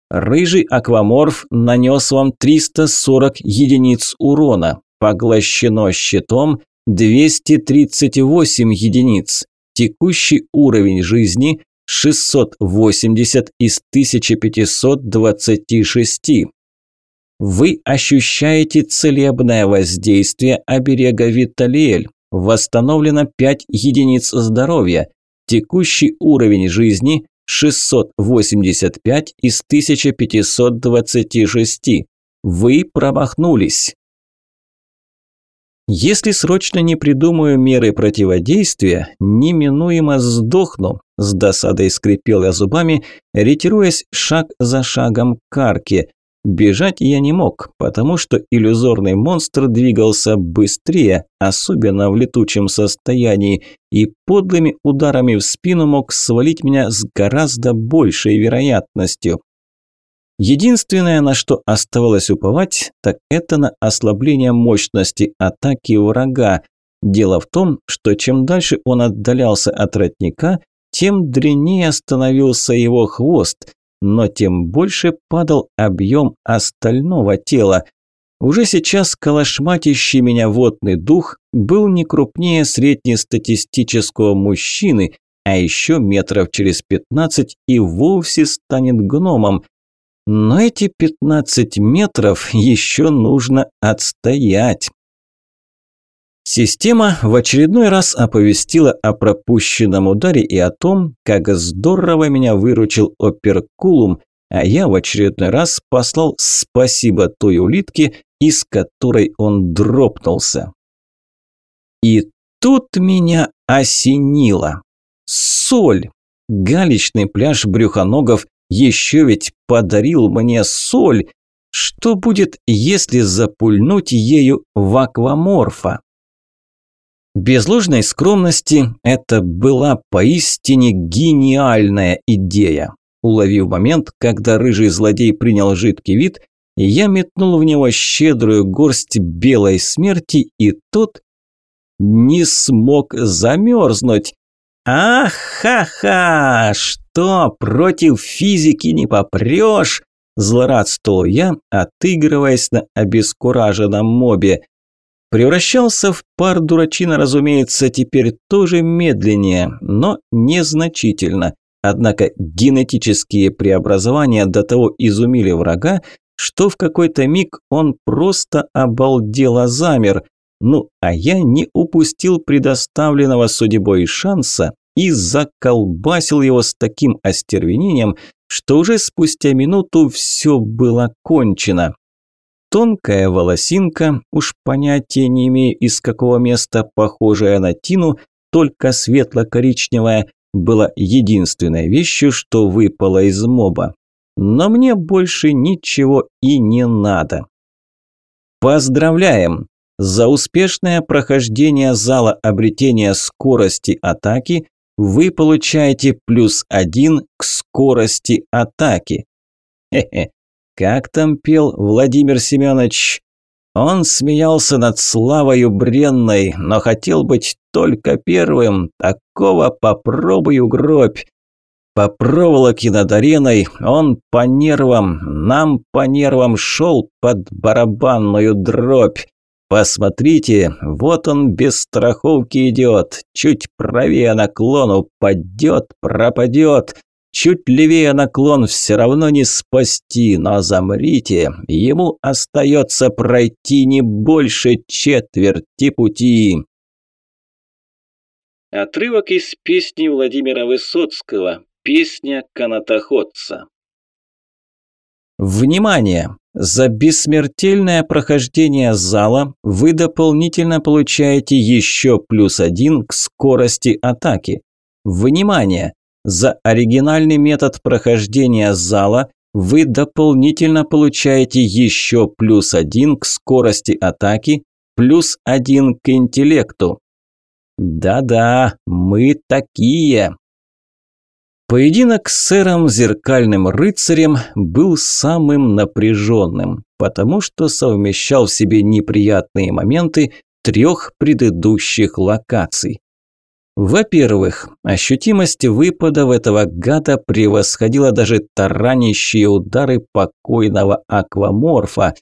Рыжий акваморф нанес вам 340 единиц урона, поглощено щитом 238 единиц. Текущий уровень жизни 680 из 1526. Вы ощущаете целебное воздействие оберега Виталиэль. Восстановлено 5 единиц здоровья. Текущий уровень жизни 685 из 1526. Вы промахнулись. Если срочно не придумаю меры противодействия, неминуемо сдохну. С досадой скрипел я зубами, ретируясь шаг за шагом к арке. Бежать я не мог, потому что иллюзорный монстр двигался быстрее, особенно в летучем состоянии, и подлыми ударами в спину мог свалить меня с гораздо большей вероятностью. Единственное, на что оставалось уповать, так это на ослабление мощности атаки врага. Дело в том, что чем дальше он отдалялся от родника, тем дренее становился его хвост, но тем больше падал объем остального тела. Уже сейчас калашматящий меня водный дух был не крупнее среднестатистического мужчины, а еще метров через пятнадцать и вовсе станет гномом. Но эти пятнадцать метров еще нужно отстоять. Система в очередной раз оповестила о пропущенном ударе и о том, как здорово меня выручил оперкулум, а я в очередной раз послал спасибо той улитке, из которой он дропнулся. И тут меня осенило. Соль! Галечный пляж брюхоногов еще ведь подарил мне соль. Что будет, если запульнуть ею в акваморфа? Без ложной скромности, это была поистине гениальная идея. Уловив момент, когда рыжий злодей принял жидкий вид, я метнул в него щедрую горсть белой смерти, и тот не смог замерзнуть. «Ах-ха-ха! Что, против физики не попрешь?» Злорадствовал я, отыгрываясь на обескураженном мобе. Превращался в пар дурачина, разумеется, теперь тоже медленнее, но незначительно. Однако генетические преобразования до того изумили врага, что в какой-то миг он просто обалдело замер. Ну, а я не упустил предоставленного судьбой шанса и заколбасил его с таким остервенением, что уже спустя минуту все было кончено. Тонкая волосинка, уж понятия не имею из какого места, похожая на тину, только светло-коричневая, была единственной вещью, что выпало из моба. Но мне больше ничего и не надо. Поздравляем! За успешное прохождение зала обретения скорости атаки вы получаете плюс один к скорости атаки. Хе-хе, как там пел Владимир Семенович? Он смеялся над славою бренной, но хотел быть только первым. Такого попробую гробь. По проволоке над ареной он по нервам, нам по нервам шел под барабанную дробь. Посмотрите, вот он без страховки идет, чуть правее наклон упадет, пропадет. Чуть левее наклон все равно не спасти, но замрите, ему остается пройти не больше четверти пути. Отрывок из песни Владимира Высоцкого Песня канатоходца. Внимание! За бессмертельное прохождение зала вы дополнительно получаете еще плюс один к скорости атаки. Внимание! За оригинальный метод прохождения зала вы дополнительно получаете еще плюс один к скорости атаки, плюс один к интеллекту. Да-да, мы такие. Поединок с сэром Зеркальным Рыцарем был самым напряженным, потому что совмещал в себе неприятные моменты трех предыдущих локаций. Во-первых, ощутимость выпадов этого гада превосходила даже таранящие удары покойного акваморфа.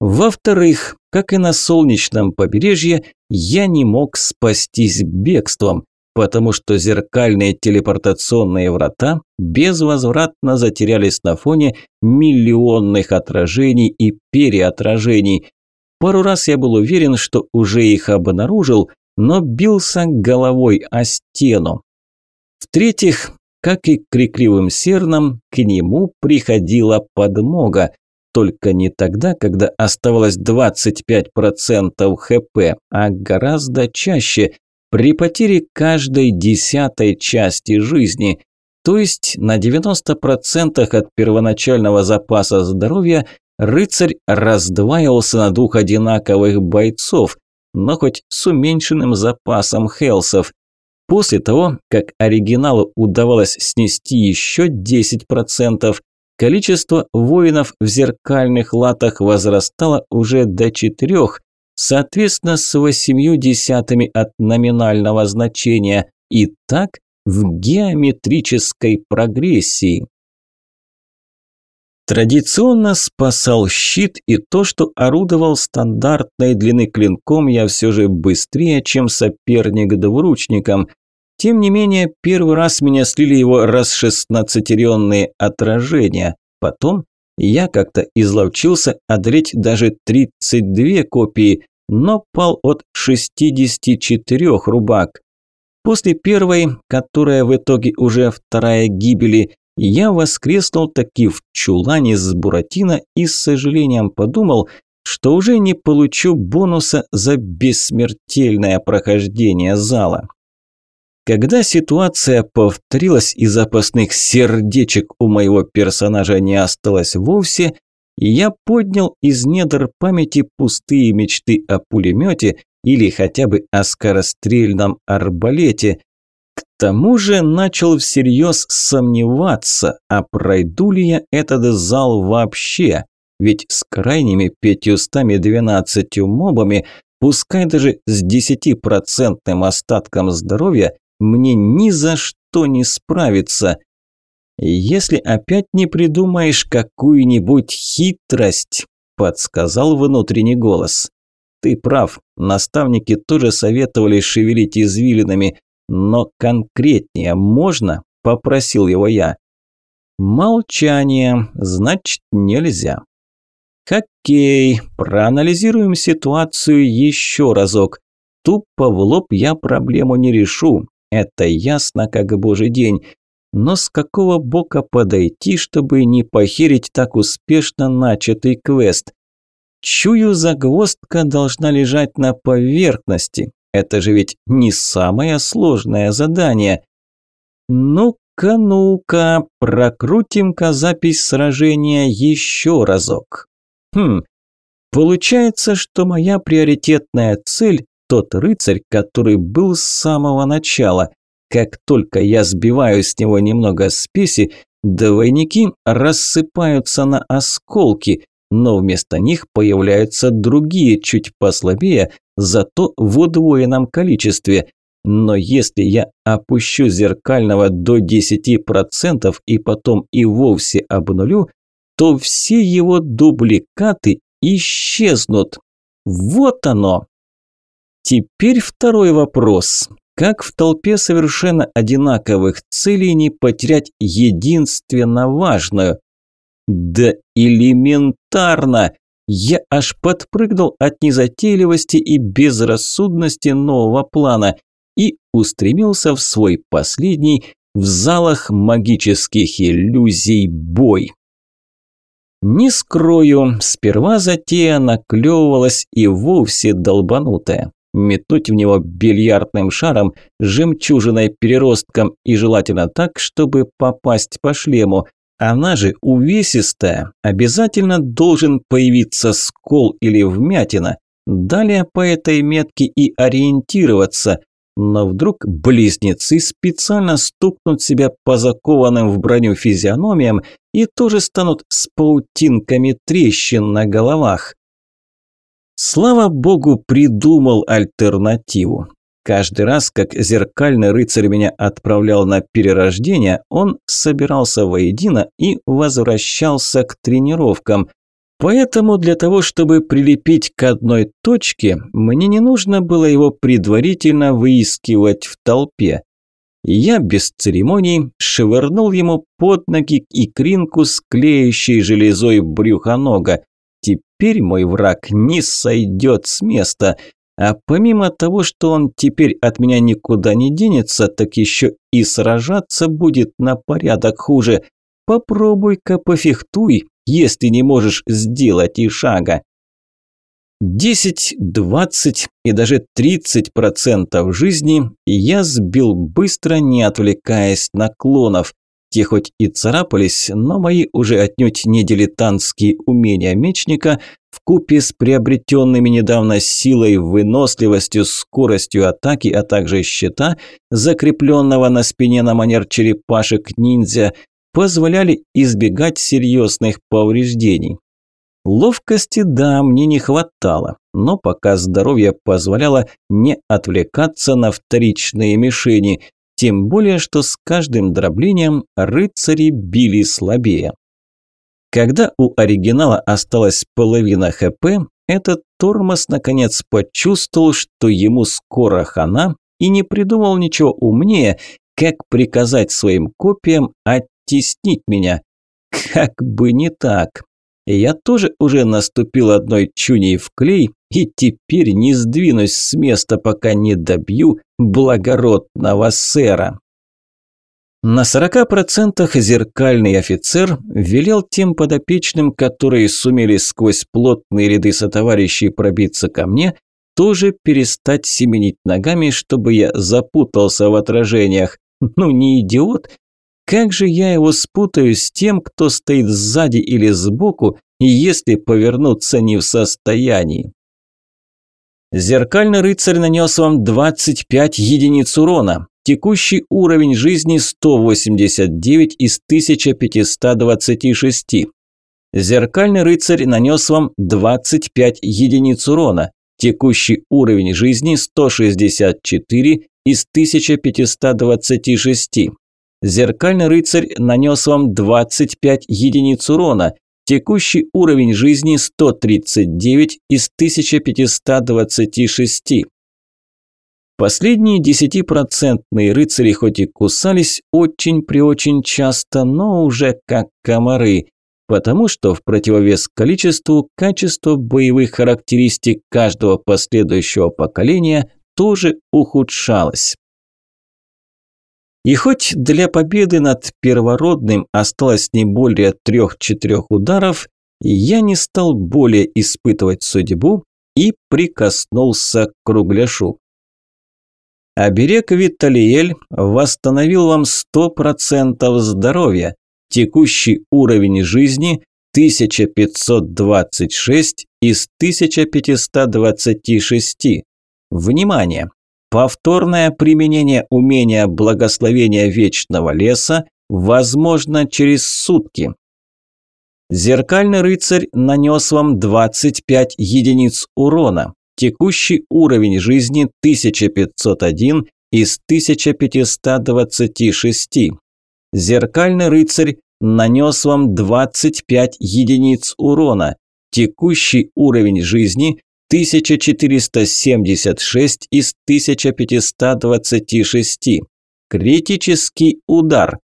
Во-вторых, как и на солнечном побережье, я не мог спастись бегством потому что зеркальные телепортационные врата безвозвратно затерялись на фоне миллионных отражений и переотражений. Пару раз я был уверен, что уже их обнаружил, но бился головой о стену. В-третьих, как и крикливым сернам, к нему приходила подмога, только не тогда, когда оставалось 25% ХП, а гораздо чаще, при потере каждой десятой части жизни, то есть на 90% от первоначального запаса здоровья рыцарь раздваивался на двух одинаковых бойцов, но хоть с уменьшенным запасом хелсов. После того, как оригиналу удавалось снести еще 10%, количество воинов в зеркальных латах возрастало уже до четырех, соответственно с восемью десятыми от номинального значения, и так в геометрической прогрессии. Традиционно спасал щит и то, что орудовал стандартной длины клинком я все же быстрее, чем соперник двуручником. Тем не менее, первый раз меня слили его раз шестнадцатеренные отражения. Потом я как-то изловчился одолеть даже 32 копии, но пал от 64 рубак. После первой, которая в итоге уже вторая гибели, я воскреснул таки в чулане с Буратино и с сожалением подумал, что уже не получу бонуса за бессмертельное прохождение зала. Когда ситуация повторилась и запасных сердечек у моего персонажа не осталось вовсе, я поднял из недр памяти пустые мечты о пулемете или хотя бы о скорострельном арбалете. Тому же начал всерьез сомневаться, а пройду ли я этот зал вообще, ведь с крайними 512 мобами, пускай даже с 10% остатком здоровья, мне ни за что не справиться. Если опять не придумаешь какую-нибудь хитрость, подсказал внутренний голос. Ты прав, наставники тоже советовали шевелить извилинами, но конкретнее можно? Попросил его я. Молчание, значит нельзя. Хоккей, проанализируем ситуацию еще разок. Тупо в лоб я проблему не решу, это ясно, как божий день. Но с какого бока подойти, чтобы не похерить так успешно начатый квест? Чую, загвоздка должна лежать на поверхности. Это же ведь не самое сложное задание. Ну-ка, ну-ка, прокрутим-ка запись сражения еще разок. Хм, получается, что моя приоритетная цель тот рыцарь, который был с самого начала. как только я сбиваю с него немного спеси, двойники рассыпаются на осколки, но вместо них появляются другие, чуть послабее, зато в удвоенном количестве. Но если я опущу зеркального до 10% и потом и вовсе обнулю, то все его дубликаты исчезнут. Вот оно. Теперь второй вопрос. Как в толпе совершенно одинаковых целей не потерять единственно важную? Да элементарно! Я аж подпрыгнул от незатейливости и безрассудности нового плана и устремился в свой последний в залах магических иллюзий бой. Не скрою, сперва затея наклевывалась и вовсе долбанутая. Метнуть в него бильярдным шаром, жемчужиной переростком и желательно так, чтобы попасть по шлему. Она же увесистая, обязательно должен появиться скол или вмятина. Далее по этой метке и ориентироваться. Но вдруг близнецы специально стукнут себя по закованным в броню физиономиям и тоже станут с паутинками трещин на головах. Слава богу, придумал альтернативу. Каждый раз, как зеркальный рыцарь меня отправлял на перерождение, он собирался воедино и возвращался к тренировкам. Поэтому для того, чтобы прилепить к одной точке, мне не нужно было его предварительно выискивать в толпе. Я без церемоний швырнул ему под ноги икринку с клеящей железой брюхонога. Теперь мой враг не сойдет с места. А помимо того, что он теперь от меня никуда не денется, так еще и сражаться будет на порядок хуже. Попробуй-ка пофехтуй, если не можешь сделать и шага. 10, 20 и даже 30 процентов жизни я сбил быстро, не отвлекаясь на клонов. Те хоть и царапались, но мои уже отнюдь не дилетантские умения мечника в купе с приобретенными недавно силой, выносливостью, скоростью атаки, а также щита, закрепленного на спине на манер черепашек ниндзя, позволяли избегать серьезных повреждений. Ловкости, да, мне не хватало, но пока здоровье позволяло не отвлекаться на вторичные мишени, тем более, что с каждым дроблением рыцари били слабее. Когда у оригинала осталась половина ХП, этот тормоз наконец почувствовал, что ему скоро хана, и не придумал ничего умнее, как приказать своим копиям оттеснить меня. Как бы не так. Я тоже уже наступил одной чуней в клей и теперь не сдвинусь с места, пока не добью благородного сэра. На 40% зеркальный офицер велел тем подопечным, которые сумели сквозь плотные ряды сотоварищей пробиться ко мне, тоже перестать семенить ногами, чтобы я запутался в отражениях. Ну не идиот, как же я его спутаю с тем, кто стоит сзади или сбоку, если повернуться не в состоянии? Зеркальный рыцарь нанес вам 25 единиц урона. Текущий уровень жизни 189 из 1526. Зеркальный рыцарь нанес вам 25 единиц урона. Текущий уровень жизни 164 из 1526. Зеркальный рыцарь нанес вам 25 единиц урона. Текущий уровень жизни 139 из 1526. Последние 10% рыцари хоть и кусались очень-преочень часто, но уже как комары, потому что в противовес количеству, качество боевых характеристик каждого последующего поколения тоже ухудшалось. И хоть для победы над первородным осталось не более трех-четырех ударов, я не стал более испытывать судьбу и прикоснулся к кругляшу. Оберег Виталиэль восстановил вам 100% здоровья. Текущий уровень жизни 1526 из 1526. Внимание! Повторное применение умения благословения вечного леса возможно через сутки. Зеркальный рыцарь нанес вам 25 единиц урона. Текущий уровень жизни 1501 из 1526. Зеркальный рыцарь нанес вам 25 единиц урона. Текущий уровень жизни 1476 из 1526. Критический удар.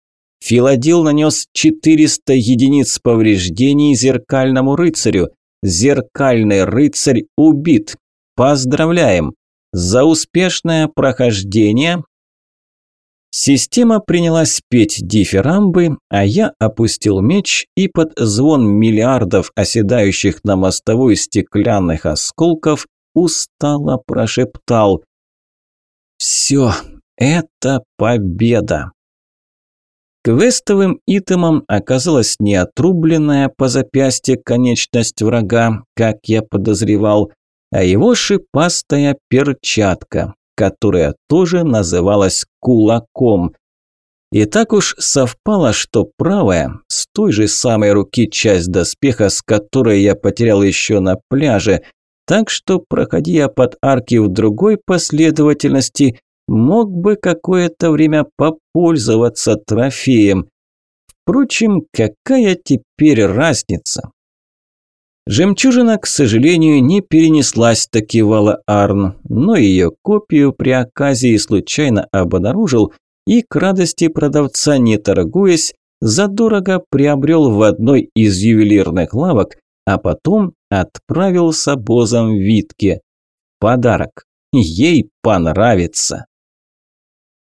Филадил нанес 400 единиц повреждений зеркальному рыцарю. Зеркальный рыцарь убит. Поздравляем! За успешное прохождение Система принялась петь дифирамбы, а я опустил меч и под звон миллиардов оседающих на мостовой стеклянных осколков устало прошептал «Все, это победа!» Квестовым итемом оказалась не отрубленная по запястье конечность врага, как я подозревал, а его шипастая перчатка, которая тоже называлась кулаком. И так уж совпало, что правая, с той же самой руки часть доспеха, с которой я потерял еще на пляже, так что, проходя под арки в другой последовательности, мог бы какое-то время попользоваться трофеем. Впрочем, какая теперь разница? Жемчужина, к сожалению, не перенеслась таки Вала Арн, но ее копию при оказии случайно обнаружил и, к радости продавца не торгуясь, задорого приобрел в одной из ювелирных лавок, а потом отправил с обозом Витке. Подарок. Ей понравится.